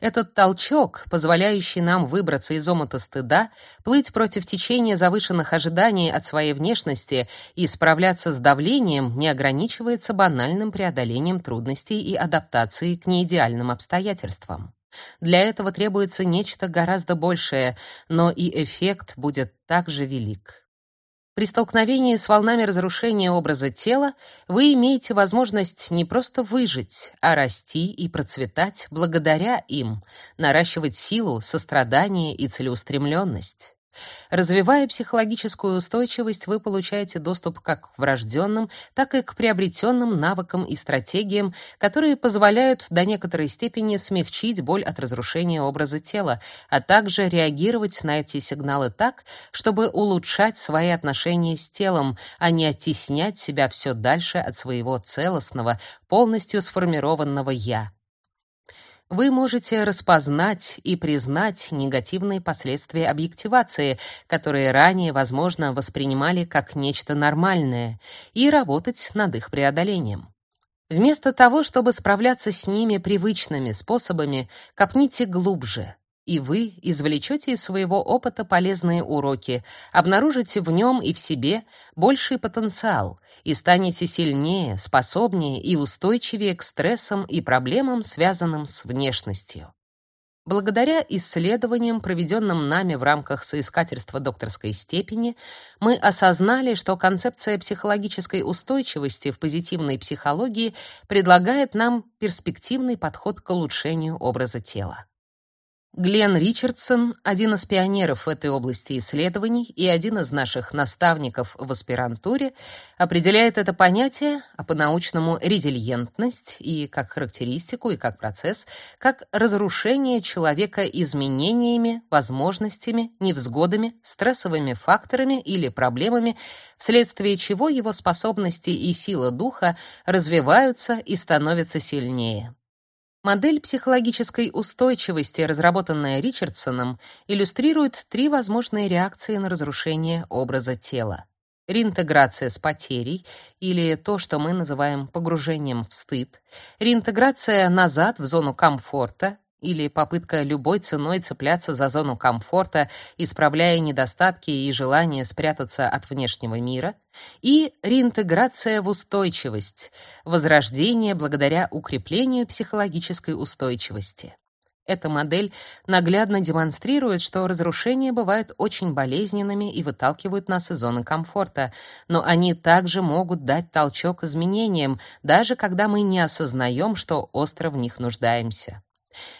Этот толчок, позволяющий нам выбраться из омута стыда, плыть против течения завышенных ожиданий от своей внешности и справляться с давлением, не ограничивается банальным преодолением трудностей и адаптацией к неидеальным обстоятельствам. Для этого требуется нечто гораздо большее, но и эффект будет также велик. При столкновении с волнами разрушения образа тела вы имеете возможность не просто выжить, а расти и процветать благодаря им, наращивать силу, сострадание и целеустремленность. Развивая психологическую устойчивость, вы получаете доступ как к врожденным, так и к приобретенным навыкам и стратегиям, которые позволяют до некоторой степени смягчить боль от разрушения образа тела, а также реагировать на эти сигналы так, чтобы улучшать свои отношения с телом, а не оттеснять себя все дальше от своего целостного, полностью сформированного «я» вы можете распознать и признать негативные последствия объективации, которые ранее, возможно, воспринимали как нечто нормальное, и работать над их преодолением. Вместо того, чтобы справляться с ними привычными способами, копните глубже, и вы извлечете из своего опыта полезные уроки, обнаружите в нем и в себе больший потенциал и станете сильнее, способнее и устойчивее к стрессам и проблемам, связанным с внешностью. Благодаря исследованиям, проведенным нами в рамках соискательства докторской степени, мы осознали, что концепция психологической устойчивости в позитивной психологии предлагает нам перспективный подход к улучшению образа тела. Глен Ричардсон, один из пионеров в этой области исследований и один из наших наставников в аспирантуре, определяет это понятие, а по-научному резилиентность и как характеристику, и как процесс, как разрушение человека изменениями, возможностями, невзгодами, стрессовыми факторами или проблемами, вследствие чего его способности и сила духа развиваются и становятся сильнее. Модель психологической устойчивости, разработанная Ричардсоном, иллюстрирует три возможные реакции на разрушение образа тела. Реинтеграция с потерей или то, что мы называем погружением в стыд, реинтеграция назад в зону комфорта или попытка любой ценой цепляться за зону комфорта, исправляя недостатки и желание спрятаться от внешнего мира, и реинтеграция в устойчивость, возрождение благодаря укреплению психологической устойчивости. Эта модель наглядно демонстрирует, что разрушения бывают очень болезненными и выталкивают нас из зоны комфорта, но они также могут дать толчок изменениям, даже когда мы не осознаем, что остро в них нуждаемся.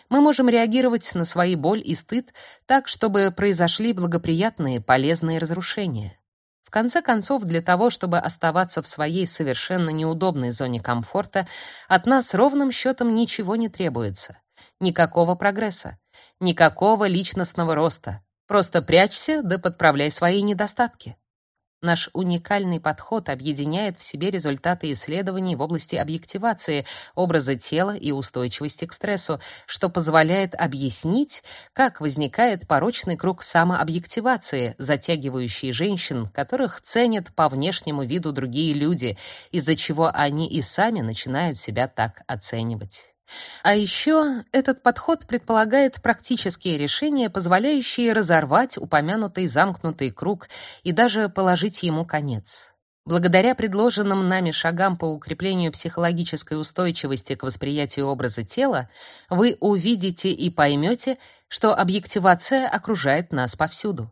Мы можем реагировать на свои боль и стыд так, чтобы произошли благоприятные, полезные разрушения. В конце концов, для того, чтобы оставаться в своей совершенно неудобной зоне комфорта, от нас ровным счетом ничего не требуется. Никакого прогресса, никакого личностного роста. Просто прячься да подправляй свои недостатки. Наш уникальный подход объединяет в себе результаты исследований в области объективации образа тела и устойчивости к стрессу, что позволяет объяснить, как возникает порочный круг самообъективации, затягивающий женщин, которых ценят по внешнему виду другие люди, из-за чего они и сами начинают себя так оценивать. А еще этот подход предполагает практические решения, позволяющие разорвать упомянутый замкнутый круг и даже положить ему конец. Благодаря предложенным нами шагам по укреплению психологической устойчивости к восприятию образа тела, вы увидите и поймете, что объективация окружает нас повсюду.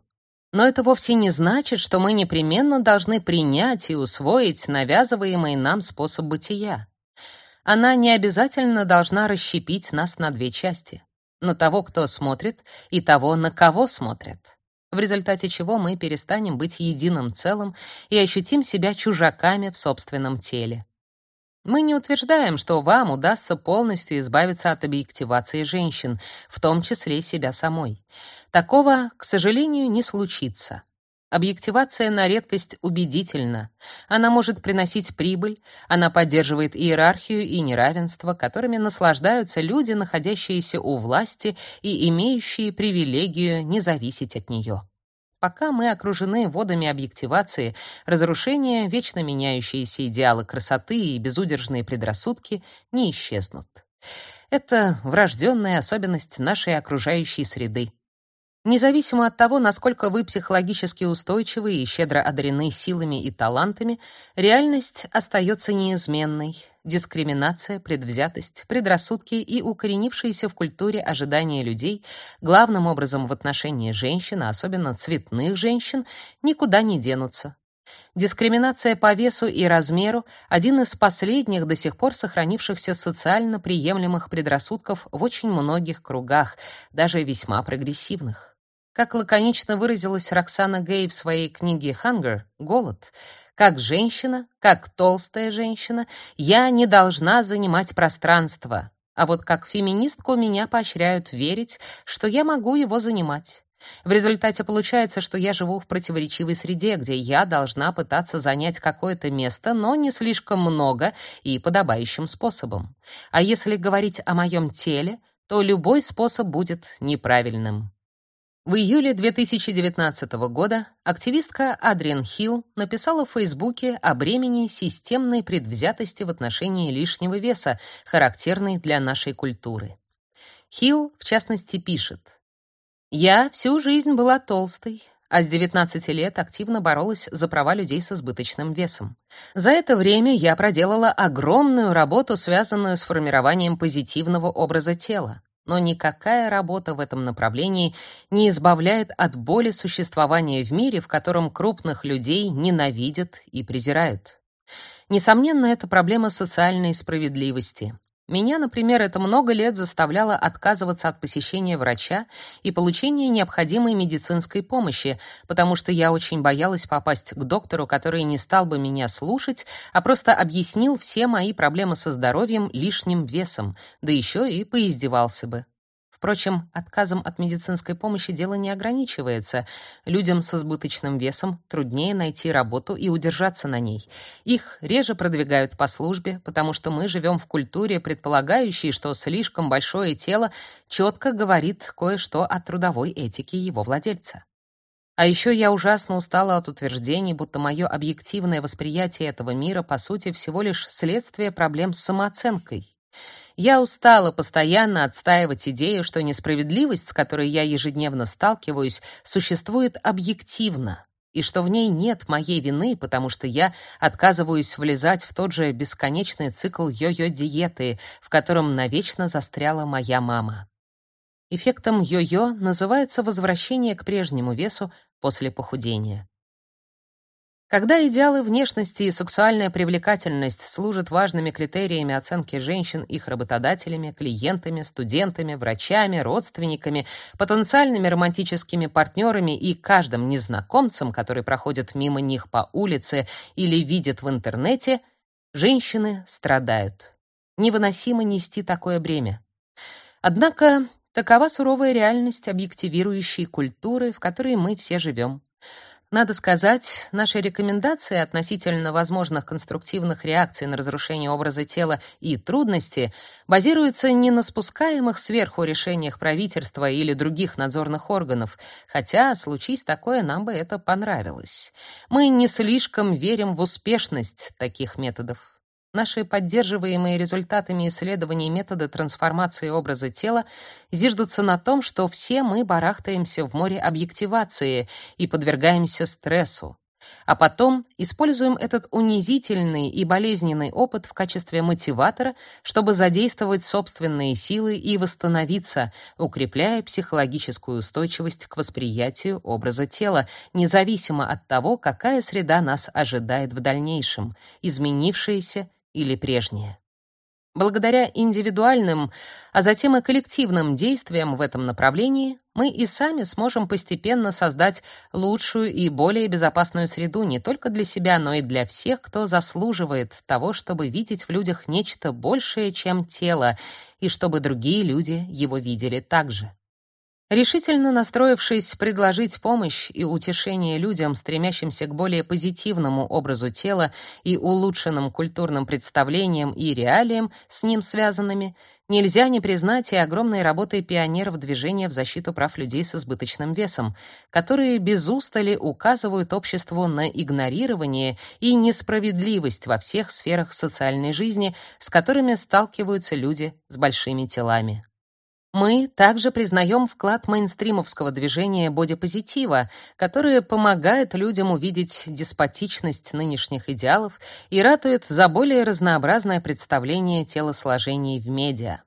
Но это вовсе не значит, что мы непременно должны принять и усвоить навязываемый нам способ бытия она не обязательно должна расщепить нас на две части: на того, кто смотрит, и того, на кого смотрят. В результате чего мы перестанем быть единым целым и ощутим себя чужаками в собственном теле. Мы не утверждаем, что вам удастся полностью избавиться от объективации женщин, в том числе себя самой. Такого, к сожалению, не случится. Объективация на редкость убедительна. Она может приносить прибыль, она поддерживает иерархию и неравенство, которыми наслаждаются люди, находящиеся у власти и имеющие привилегию не зависеть от нее. Пока мы окружены водами объективации, разрушения, вечно меняющиеся идеалы красоты и безудержные предрассудки не исчезнут. Это врожденная особенность нашей окружающей среды. Независимо от того, насколько вы психологически устойчивы и щедро одарены силами и талантами, реальность остается неизменной. Дискриминация, предвзятость, предрассудки и укоренившиеся в культуре ожидания людей, главным образом в отношении женщин, а особенно цветных женщин, никуда не денутся. Дискриминация по весу и размеру один из последних до сих пор сохранившихся социально приемлемых предрассудков в очень многих кругах, даже весьма прогрессивных. Как лаконично выразилась Роксана Гей в своей книге «Hunger» — «Голод», как женщина, как толстая женщина, я не должна занимать пространство, а вот как феминистку меня поощряют верить, что я могу его занимать. В результате получается, что я живу в противоречивой среде, где я должна пытаться занять какое-то место, но не слишком много и подобающим способом. А если говорить о моем теле, то любой способ будет неправильным. В июле 2019 года активистка Адриан Хилл написала в Фейсбуке о бремени системной предвзятости в отношении лишнего веса, характерной для нашей культуры. Хилл, в частности, пишет: "Я всю жизнь была толстой, а с 19 лет активно боролась за права людей с избыточным весом. За это время я проделала огромную работу, связанную с формированием позитивного образа тела. Но никакая работа в этом направлении не избавляет от боли существования в мире, в котором крупных людей ненавидят и презирают. Несомненно, это проблема социальной справедливости. Меня, например, это много лет заставляло отказываться от посещения врача и получения необходимой медицинской помощи, потому что я очень боялась попасть к доктору, который не стал бы меня слушать, а просто объяснил все мои проблемы со здоровьем лишним весом, да еще и поиздевался бы. Впрочем, отказом от медицинской помощи дело не ограничивается. Людям с избыточным весом труднее найти работу и удержаться на ней. Их реже продвигают по службе, потому что мы живем в культуре, предполагающей, что слишком большое тело четко говорит кое-что о трудовой этике его владельца. А еще я ужасно устала от утверждений, будто мое объективное восприятие этого мира по сути всего лишь следствие проблем с самооценкой. Я устала постоянно отстаивать идею, что несправедливость, с которой я ежедневно сталкиваюсь, существует объективно, и что в ней нет моей вины, потому что я отказываюсь влезать в тот же бесконечный цикл йо-йо-диеты, в котором навечно застряла моя мама. Эффектом йо-йо называется возвращение к прежнему весу после похудения. Когда идеалы внешности и сексуальная привлекательность служат важными критериями оценки женщин их работодателями, клиентами, студентами, врачами, родственниками, потенциальными романтическими партнерами и каждым незнакомцем, который проходит мимо них по улице или видит в интернете, женщины страдают. Невыносимо нести такое бремя. Однако такова суровая реальность объективирующей культуры, в которой мы все живем. Надо сказать, наши рекомендации относительно возможных конструктивных реакций на разрушение образа тела и трудности базируются не на спускаемых сверху решениях правительства или других надзорных органов, хотя, случись такое, нам бы это понравилось. Мы не слишком верим в успешность таких методов. Наши поддерживаемые результатами исследований методы трансформации образа тела зиждутся на том, что все мы барахтаемся в море объективации и подвергаемся стрессу, а потом используем этот унизительный и болезненный опыт в качестве мотиватора, чтобы задействовать собственные силы и восстановиться, укрепляя психологическую устойчивость к восприятию образа тела, независимо от того, какая среда нас ожидает в дальнейшем, изменившаяся или прежнее. Благодаря индивидуальным, а затем и коллективным действиям в этом направлении мы и сами сможем постепенно создать лучшую и более безопасную среду не только для себя, но и для всех, кто заслуживает того, чтобы видеть в людях нечто большее, чем тело, и чтобы другие люди его видели также. Решительно настроившись предложить помощь и утешение людям, стремящимся к более позитивному образу тела и улучшенным культурным представлениям и реалиям с ним связанными, нельзя не признать и огромной работы пионеров движения в защиту прав людей с избыточным весом, которые без устали указывают обществу на игнорирование и несправедливость во всех сферах социальной жизни, с которыми сталкиваются люди с большими телами. Мы также признаем вклад мейнстримовского движения бодипозитива, которое помогает людям увидеть деспотичность нынешних идеалов и ратует за более разнообразное представление телосложений в медиа.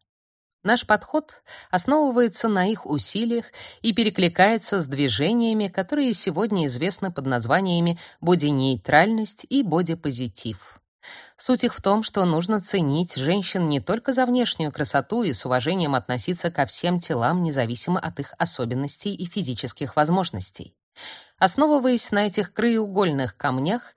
Наш подход основывается на их усилиях и перекликается с движениями, которые сегодня известны под названиями бодинейтральность и бодипозитив. Суть их в том, что нужно ценить женщин не только за внешнюю красоту и с уважением относиться ко всем телам, независимо от их особенностей и физических возможностей. Основываясь на этих краеугольных камнях,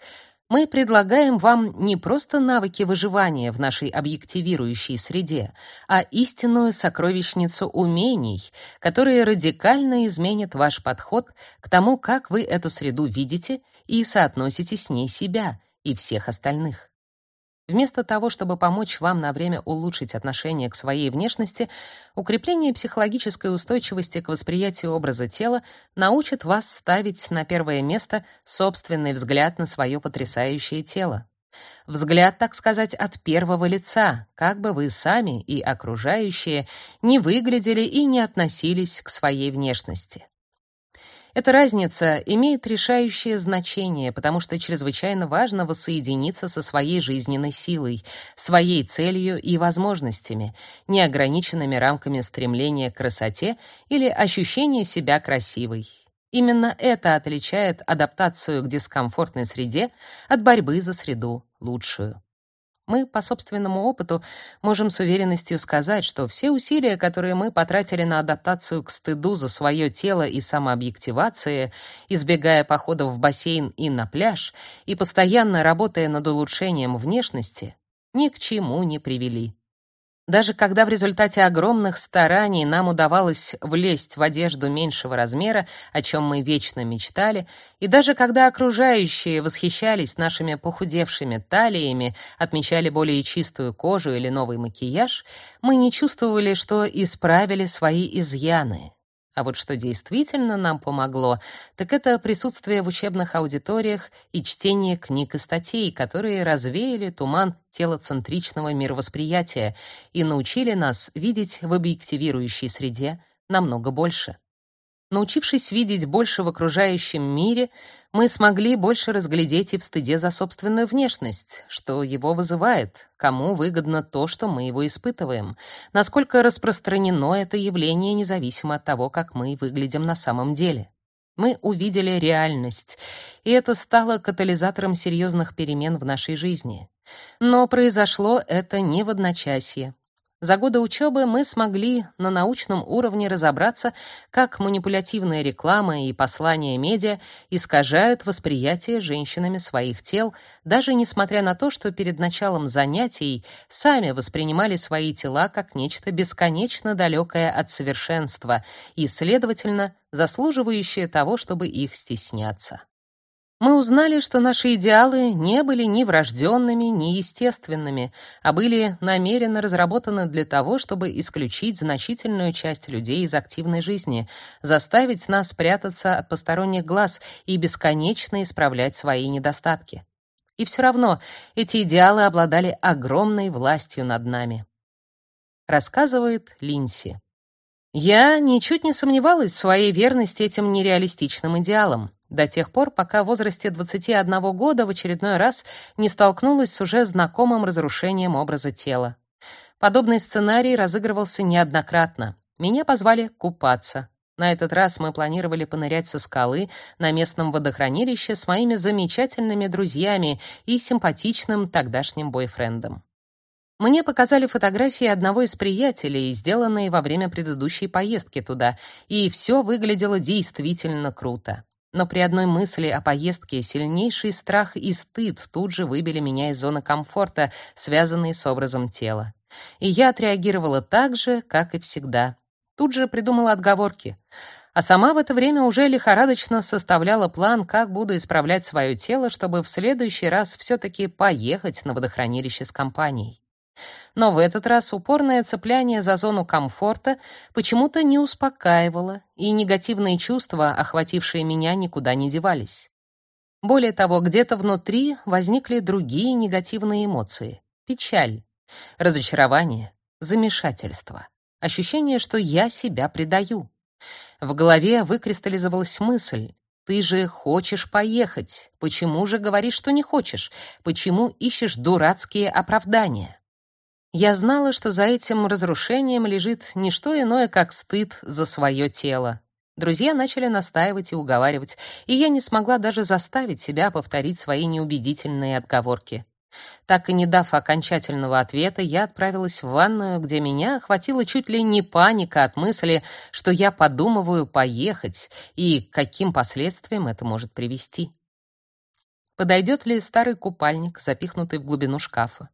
мы предлагаем вам не просто навыки выживания в нашей объективирующей среде, а истинную сокровищницу умений, которые радикально изменят ваш подход к тому, как вы эту среду видите и соотносите с ней себя и всех остальных. Вместо того, чтобы помочь вам на время улучшить отношение к своей внешности, укрепление психологической устойчивости к восприятию образа тела научит вас ставить на первое место собственный взгляд на свое потрясающее тело. Взгляд, так сказать, от первого лица, как бы вы сами и окружающие не выглядели и не относились к своей внешности. Эта разница имеет решающее значение, потому что чрезвычайно важно воссоединиться со своей жизненной силой, своей целью и возможностями, неограниченными рамками стремления к красоте или ощущения себя красивой. Именно это отличает адаптацию к дискомфортной среде от борьбы за среду лучшую. Мы по собственному опыту можем с уверенностью сказать, что все усилия, которые мы потратили на адаптацию к стыду за свое тело и самообъективации, избегая походов в бассейн и на пляж, и постоянно работая над улучшением внешности, ни к чему не привели. Даже когда в результате огромных стараний нам удавалось влезть в одежду меньшего размера, о чем мы вечно мечтали, и даже когда окружающие восхищались нашими похудевшими талиями, отмечали более чистую кожу или новый макияж, мы не чувствовали, что исправили свои изъяны. А вот что действительно нам помогло, так это присутствие в учебных аудиториях и чтение книг и статей, которые развеяли туман телоцентричного мировосприятия и научили нас видеть в объективирующей среде намного больше. Научившись видеть больше в окружающем мире, мы смогли больше разглядеть и в стыде за собственную внешность, что его вызывает, кому выгодно то, что мы его испытываем, насколько распространено это явление независимо от того, как мы выглядим на самом деле. Мы увидели реальность, и это стало катализатором серьезных перемен в нашей жизни. Но произошло это не в одночасье. За годы учебы мы смогли на научном уровне разобраться, как манипулятивная реклама и послания медиа искажают восприятие женщинами своих тел, даже несмотря на то, что перед началом занятий сами воспринимали свои тела как нечто бесконечно далекое от совершенства и, следовательно, заслуживающее того, чтобы их стесняться мы узнали, что наши идеалы не были ни врожденными, ни естественными, а были намеренно разработаны для того, чтобы исключить значительную часть людей из активной жизни, заставить нас прятаться от посторонних глаз и бесконечно исправлять свои недостатки. И все равно эти идеалы обладали огромной властью над нами. Рассказывает Линси. Я ничуть не сомневалась в своей верности этим нереалистичным идеалам до тех пор, пока в возрасте 21 года в очередной раз не столкнулась с уже знакомым разрушением образа тела. Подобный сценарий разыгрывался неоднократно. Меня позвали купаться. На этот раз мы планировали понырять со скалы на местном водохранилище с моими замечательными друзьями и симпатичным тогдашним бойфрендом. Мне показали фотографии одного из приятелей, сделанные во время предыдущей поездки туда, и все выглядело действительно круто. Но при одной мысли о поездке сильнейший страх и стыд тут же выбили меня из зоны комфорта, связанной с образом тела. И я отреагировала так же, как и всегда. тут же придумала отговорки. А сама в это время уже лихорадочно составляла план, как буду исправлять свое тело, чтобы в следующий раз все таки поехать на водохранилище с компанией. Но в этот раз упорное цепляние за зону комфорта почему-то не успокаивало, и негативные чувства, охватившие меня, никуда не девались. Более того, где-то внутри возникли другие негативные эмоции: печаль, разочарование, замешательство, ощущение, что я себя предаю. В голове выкристаллизовалась мысль: ты же хочешь поехать. Почему же говоришь, что не хочешь? Почему ищешь дурацкие оправдания? Я знала, что за этим разрушением лежит не что иное, как стыд за свое тело. Друзья начали настаивать и уговаривать, и я не смогла даже заставить себя повторить свои неубедительные отговорки. Так и не дав окончательного ответа, я отправилась в ванную, где меня охватила чуть ли не паника от мысли, что я подумываю поехать и к каким последствиям это может привести. Подойдет ли старый купальник, запихнутый в глубину шкафа?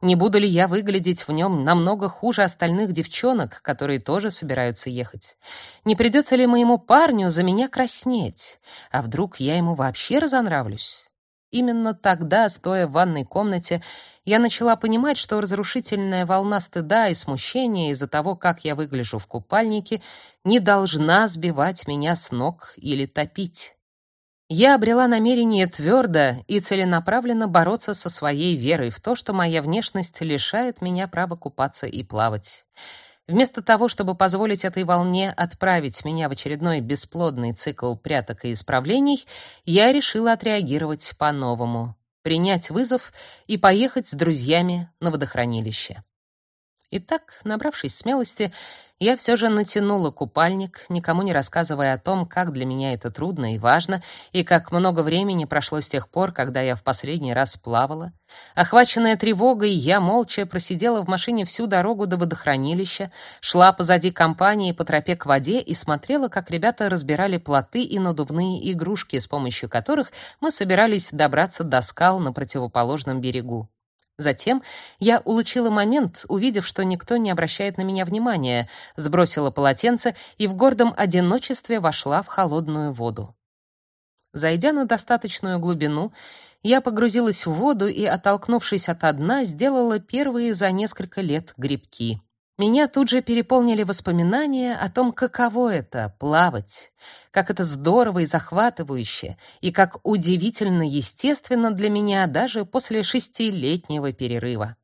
Не буду ли я выглядеть в нем намного хуже остальных девчонок, которые тоже собираются ехать? Не придется ли моему парню за меня краснеть? А вдруг я ему вообще разонравлюсь? Именно тогда, стоя в ванной комнате, я начала понимать, что разрушительная волна стыда и смущения из-за того, как я выгляжу в купальнике, не должна сбивать меня с ног или топить. Я обрела намерение твердо и целенаправленно бороться со своей верой в то, что моя внешность лишает меня права купаться и плавать. Вместо того, чтобы позволить этой волне отправить меня в очередной бесплодный цикл пряток и исправлений, я решила отреагировать по-новому, принять вызов и поехать с друзьями на водохранилище. Итак, набравшись смелости, я все же натянула купальник, никому не рассказывая о том, как для меня это трудно и важно, и как много времени прошло с тех пор, когда я в последний раз плавала. Охваченная тревогой, я молча просидела в машине всю дорогу до водохранилища, шла позади компании по тропе к воде и смотрела, как ребята разбирали плоты и надувные игрушки, с помощью которых мы собирались добраться до скал на противоположном берегу. Затем я улучила момент, увидев, что никто не обращает на меня внимания, сбросила полотенце и в гордом одиночестве вошла в холодную воду. Зайдя на достаточную глубину, я погрузилась в воду и, оттолкнувшись от дна, сделала первые за несколько лет грибки. Меня тут же переполнили воспоминания о том, каково это плавать, как это здорово и захватывающе, и как удивительно естественно для меня даже после шестилетнего перерыва.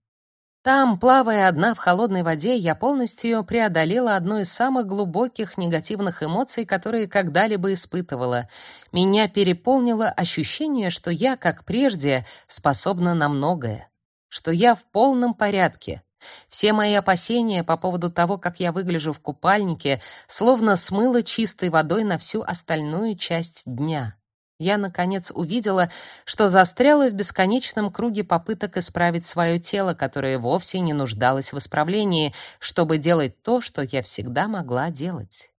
Там, плавая одна в холодной воде, я полностью преодолела одну из самых глубоких негативных эмоций, которые когда-либо испытывала. Меня переполнило ощущение, что я, как прежде, способна на многое, что я в полном порядке, все мои опасения по поводу того, как я выгляжу в купальнике, словно смыло чистой водой на всю остальную часть дня. Я наконец увидела, что застряла в бесконечном круге попыток исправить свое тело, которое вовсе не нуждалось в исправлении, чтобы делать то, что я всегда могла делать.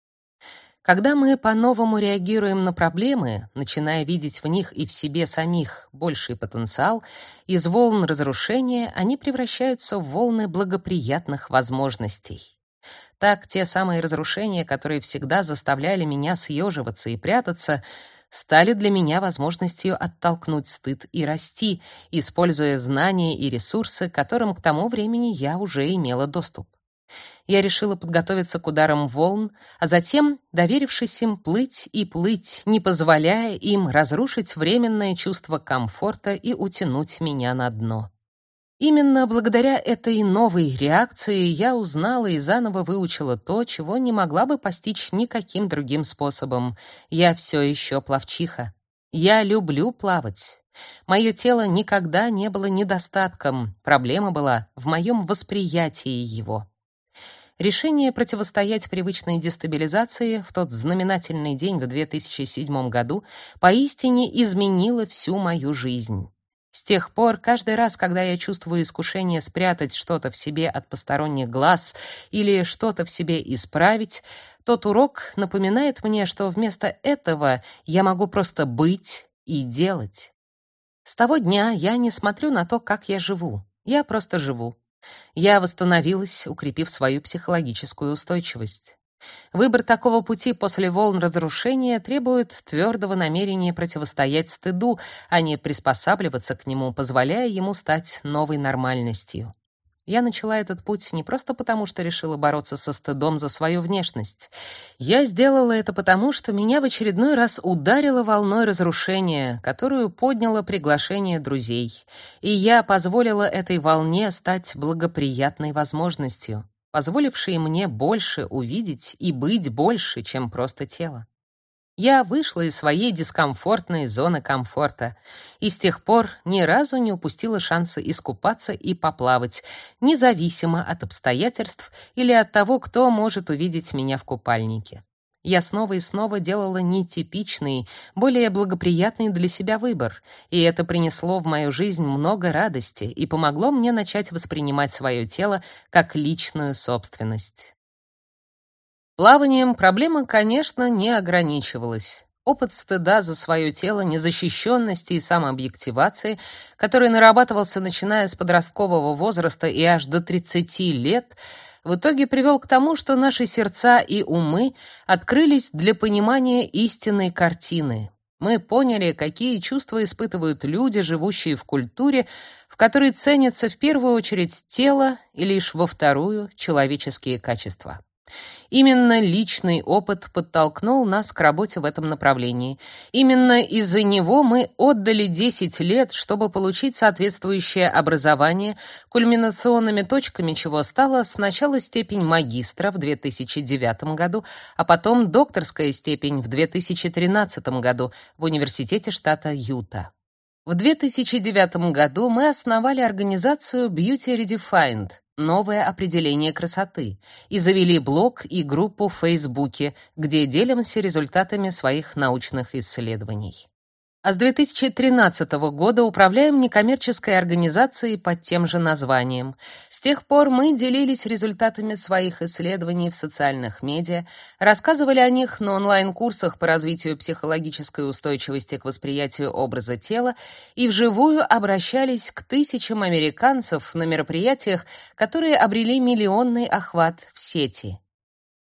Когда мы по-новому реагируем на проблемы, начиная видеть в них и в себе самих больший потенциал, из волн разрушения они превращаются в волны благоприятных возможностей. Так те самые разрушения, которые всегда заставляли меня съеживаться и прятаться, стали для меня возможностью оттолкнуть стыд и расти, используя знания и ресурсы, которым к тому времени я уже имела доступ я решила подготовиться к ударам волн, а затем, доверившись им, плыть и плыть, не позволяя им разрушить временное чувство комфорта и утянуть меня на дно. Именно благодаря этой новой реакции я узнала и заново выучила то, чего не могла бы постичь никаким другим способом. Я все еще пловчиха. Я люблю плавать. Мое тело никогда не было недостатком, проблема была в моем восприятии его. Решение противостоять привычной дестабилизации в тот знаменательный день в 2007 году поистине изменило всю мою жизнь. С тех пор, каждый раз, когда я чувствую искушение спрятать что-то в себе от посторонних глаз или что-то в себе исправить, тот урок напоминает мне, что вместо этого я могу просто быть и делать. С того дня я не смотрю на то, как я живу. Я просто живу. Я восстановилась, укрепив свою психологическую устойчивость. Выбор такого пути после волн разрушения требует твердого намерения противостоять стыду, а не приспосабливаться к нему, позволяя ему стать новой нормальностью. Я начала этот путь не просто потому, что решила бороться со стыдом за свою внешность. Я сделала это потому, что меня в очередной раз ударило волной разрушения, которую подняло приглашение друзей. И я позволила этой волне стать благоприятной возможностью, позволившей мне больше увидеть и быть больше, чем просто тело. Я вышла из своей дискомфортной зоны комфорта и с тех пор ни разу не упустила шанса искупаться и поплавать, независимо от обстоятельств или от того, кто может увидеть меня в купальнике. Я снова и снова делала нетипичный, более благоприятный для себя выбор, и это принесло в мою жизнь много радости и помогло мне начать воспринимать свое тело как личную собственность. Плаванием проблема, конечно, не ограничивалась. Опыт стыда за свое тело, незащищенности и самообъективации, который нарабатывался начиная с подросткового возраста и аж до 30 лет, в итоге привел к тому, что наши сердца и умы открылись для понимания истинной картины. Мы поняли, какие чувства испытывают люди, живущие в культуре, в которой ценятся в первую очередь тело и лишь во вторую человеческие качества. Именно личный опыт подтолкнул нас к работе в этом направлении. Именно из-за него мы отдали 10 лет, чтобы получить соответствующее образование, кульминационными точками чего стала сначала степень магистра в 2009 году, а потом докторская степень в 2013 году в университете штата Юта. В 2009 году мы основали организацию Beauty Redefined, новое определение красоты, и завели блог и группу в Фейсбуке, где делимся результатами своих научных исследований а с 2013 года управляем некоммерческой организацией под тем же названием. С тех пор мы делились результатами своих исследований в социальных медиа, рассказывали о них на онлайн-курсах по развитию психологической устойчивости к восприятию образа тела и вживую обращались к тысячам американцев на мероприятиях, которые обрели миллионный охват в сети.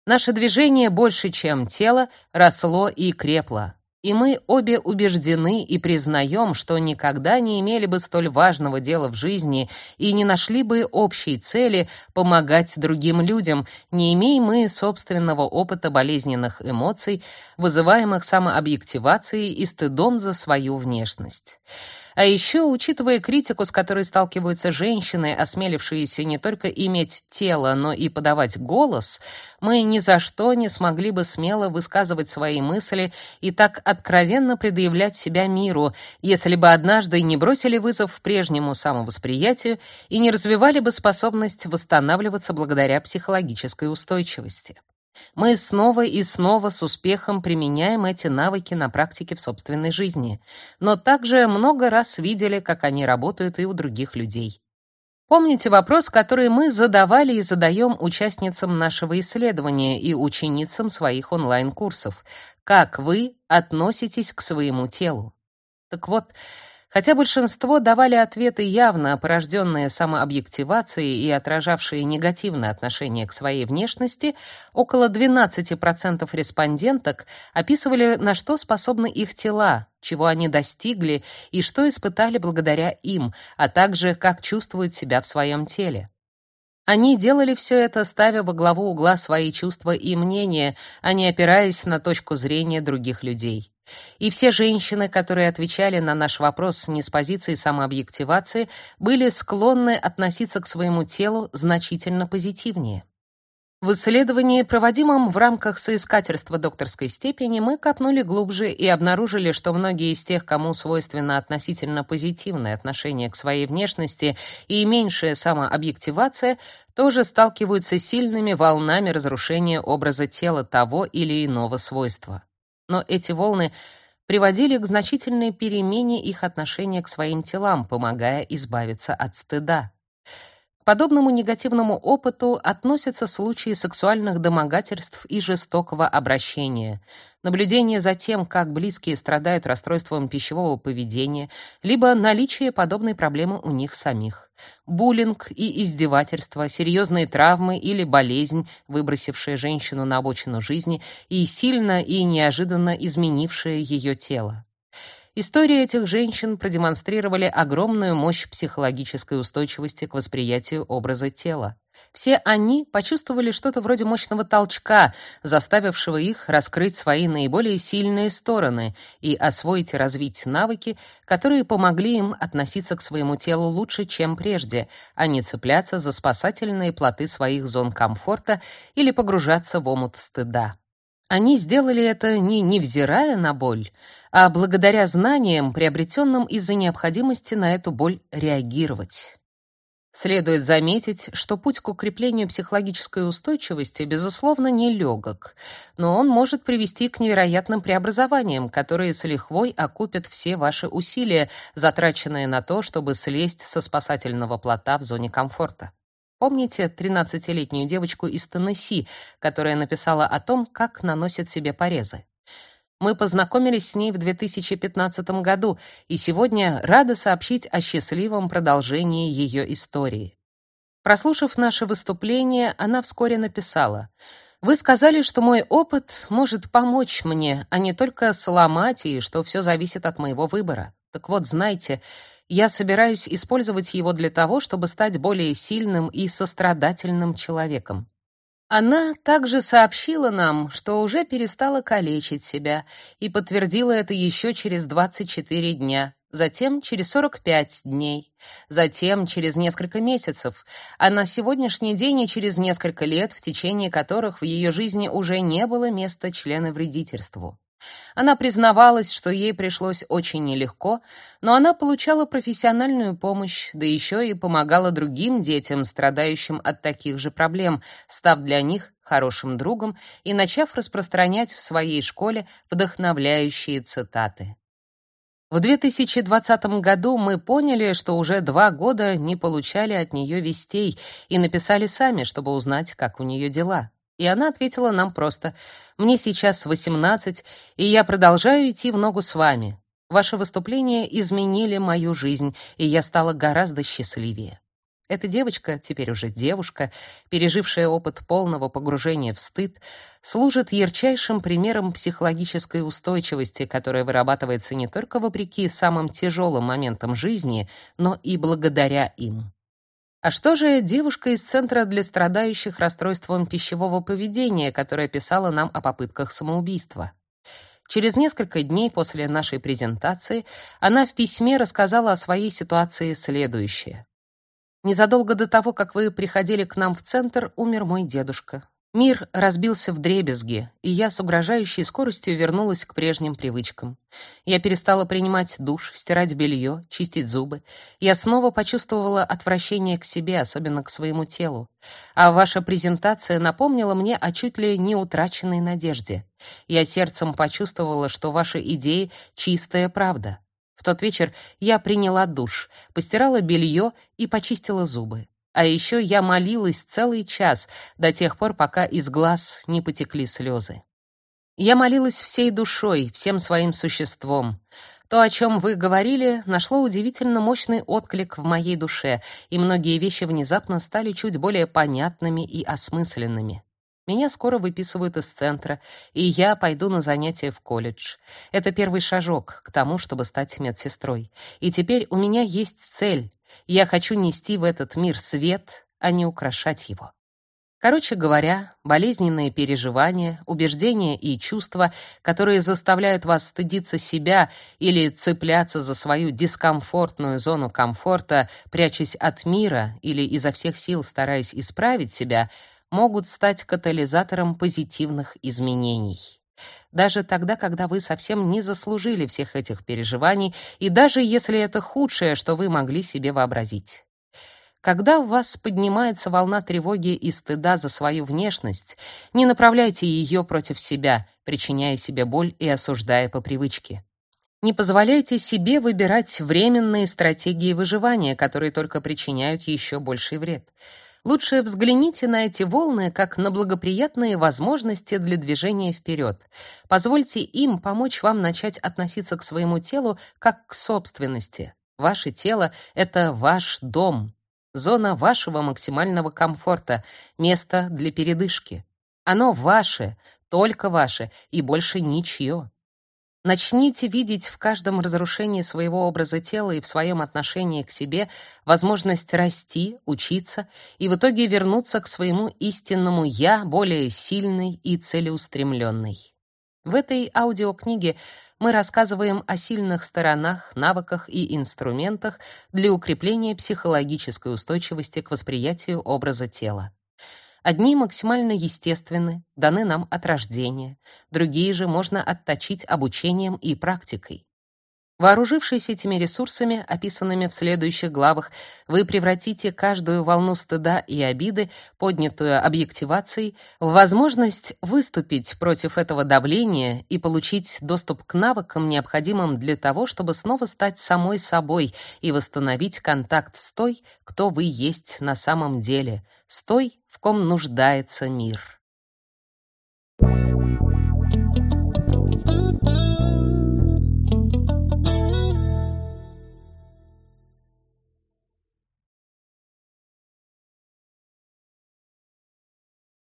Наше движение больше, чем тело, росло и крепло. И мы обе убеждены и признаем, что никогда не имели бы столь важного дела в жизни и не нашли бы общей цели помогать другим людям, не имея мы собственного опыта болезненных эмоций, вызываемых самообъективацией и стыдом за свою внешность. А еще, учитывая критику, с которой сталкиваются женщины, осмелившиеся не только иметь тело, но и подавать голос, мы ни за что не смогли бы смело высказывать свои мысли и так откровенно предъявлять себя миру, если бы однажды не бросили вызов прежнему самовосприятию и не развивали бы способность восстанавливаться благодаря психологической устойчивости. Мы снова и снова с успехом применяем эти навыки на практике в собственной жизни, но также много раз видели, как они работают и у других людей. Помните вопрос, который мы задавали и задаем участницам нашего исследования и ученицам своих онлайн-курсов. Как вы относитесь к своему телу? Так вот, Хотя большинство давали ответы явно порожденные самообъективацией и отражавшие негативное отношение к своей внешности, около 12% респонденток описывали, на что способны их тела, чего они достигли и что испытали благодаря им, а также как чувствуют себя в своем теле. Они делали все это, ставя во главу угла свои чувства и мнения, а не опираясь на точку зрения других людей. И все женщины, которые отвечали на наш вопрос не с позиции самообъективации, были склонны относиться к своему телу значительно позитивнее. В исследовании, проводимом в рамках соискательства докторской степени, мы копнули глубже и обнаружили, что многие из тех, кому свойственно относительно позитивное отношение к своей внешности и меньшая самообъективация, тоже сталкиваются с сильными волнами разрушения образа тела того или иного свойства но эти волны приводили к значительной перемене их отношения к своим телам, помогая избавиться от стыда. Подобному негативному опыту относятся случаи сексуальных домогательств и жестокого обращения, наблюдение за тем, как близкие страдают расстройством пищевого поведения, либо наличие подобной проблемы у них самих, буллинг и издевательства, серьезные травмы или болезнь, выбросившая женщину на обочину жизни и сильно и неожиданно изменившая ее тело. Истории этих женщин продемонстрировали огромную мощь психологической устойчивости к восприятию образа тела. Все они почувствовали что-то вроде мощного толчка, заставившего их раскрыть свои наиболее сильные стороны и освоить и развить навыки, которые помогли им относиться к своему телу лучше, чем прежде, а не цепляться за спасательные плоты своих зон комфорта или погружаться в омут стыда. Они сделали это не невзирая на боль, а благодаря знаниям, приобретенным из-за необходимости на эту боль реагировать. Следует заметить, что путь к укреплению психологической устойчивости, безусловно, нелегок, но он может привести к невероятным преобразованиям, которые с лихвой окупят все ваши усилия, затраченные на то, чтобы слезть со спасательного плота в зоне комфорта. Помните 13-летнюю девочку из Теннесси, которая написала о том, как наносят себе порезы? Мы познакомились с ней в 2015 году и сегодня рады сообщить о счастливом продолжении ее истории. Прослушав наше выступление, она вскоре написала: "Вы сказали, что мой опыт может помочь мне, а не только сломать и что все зависит от моего выбора. Так вот, знайте, я собираюсь использовать его для того, чтобы стать более сильным и сострадательным человеком. Она также сообщила нам, что уже перестала калечить себя и подтвердила это еще через 24 дня, затем через 45 дней, затем через несколько месяцев, а на сегодняшний день и через несколько лет, в течение которых в ее жизни уже не было места членовредительству. Она признавалась, что ей пришлось очень нелегко, но она получала профессиональную помощь, да еще и помогала другим детям, страдающим от таких же проблем, став для них хорошим другом и начав распространять в своей школе вдохновляющие цитаты. В 2020 году мы поняли, что уже два года не получали от нее вестей и написали сами, чтобы узнать, как у нее дела. И она ответила нам просто: "Мне сейчас 18, и я продолжаю идти в ногу с вами. Ваши выступления изменили мою жизнь, и я стала гораздо счастливее". Эта девочка, теперь уже девушка, пережившая опыт полного погружения в стыд, служит ярчайшим примером психологической устойчивости, которая вырабатывается не только вопреки самым тяжелым моментам жизни, но и благодаря им. А что же девушка из Центра для страдающих расстройством пищевого поведения, которая писала нам о попытках самоубийства? Через несколько дней после нашей презентации она в письме рассказала о своей ситуации следующее. Незадолго до того, как вы приходили к нам в центр, умер мой дедушка. Мир разбился в дребезги, и я с угрожающей скоростью вернулась к прежним привычкам. Я перестала принимать душ, стирать белье, чистить зубы. Я снова почувствовала отвращение к себе, особенно к своему телу. А ваша презентация напомнила мне о чуть ли не утраченной надежде. Я сердцем почувствовала, что ваши идеи — чистая правда. В тот вечер я приняла душ, постирала белье и почистила зубы. А еще я молилась целый час, до тех пор, пока из глаз не потекли слезы. Я молилась всей душой, всем своим существом. То, о чем вы говорили, нашло удивительно мощный отклик в моей душе, и многие вещи внезапно стали чуть более понятными и осмысленными. Меня скоро выписывают из центра, и я пойду на занятия в колледж. Это первый шажок к тому, чтобы стать медсестрой. И теперь у меня есть цель я хочу нести в этот мир свет, а не украшать его. Короче говоря, болезненные переживания, убеждения и чувства, которые заставляют вас стыдиться себя или цепляться за свою дискомфортную зону комфорта, прячась от мира или изо всех сил стараясь исправить себя, могут стать катализатором позитивных изменений даже тогда, когда вы совсем не заслужили всех этих переживаний, и даже если это худшее, что вы могли себе вообразить. Когда в вас поднимается волна тревоги и стыда за свою внешность, не направляйте ее против себя, причиняя себе боль и осуждая по привычке. Не позволяйте себе выбирать временные стратегии выживания, которые только причиняют еще больший вред. Лучше взгляните на эти волны как на благоприятные возможности для движения вперед. Позвольте им помочь вам начать относиться к своему телу как к собственности. Ваше тело — это ваш дом, зона вашего максимального комфорта, место для передышки. Оно ваше, только ваше и больше ничье. Начните видеть в каждом разрушении своего образа тела и в своем отношении к себе возможность расти, учиться и в итоге вернуться к своему истинному «я», более сильный и целеустремленный. В этой аудиокниге мы рассказываем о сильных сторонах, навыках и инструментах для укрепления психологической устойчивости к восприятию образа тела. Одни максимально естественны, даны нам от рождения, другие же можно отточить обучением и практикой. Вооружившись этими ресурсами, описанными в следующих главах, вы превратите каждую волну стыда и обиды, поднятую объективацией, в возможность выступить против этого давления и получить доступ к навыкам, необходимым для того, чтобы снова стать самой собой и восстановить контакт с той, кто вы есть на самом деле, с той, в ком нуждается мир. Thank you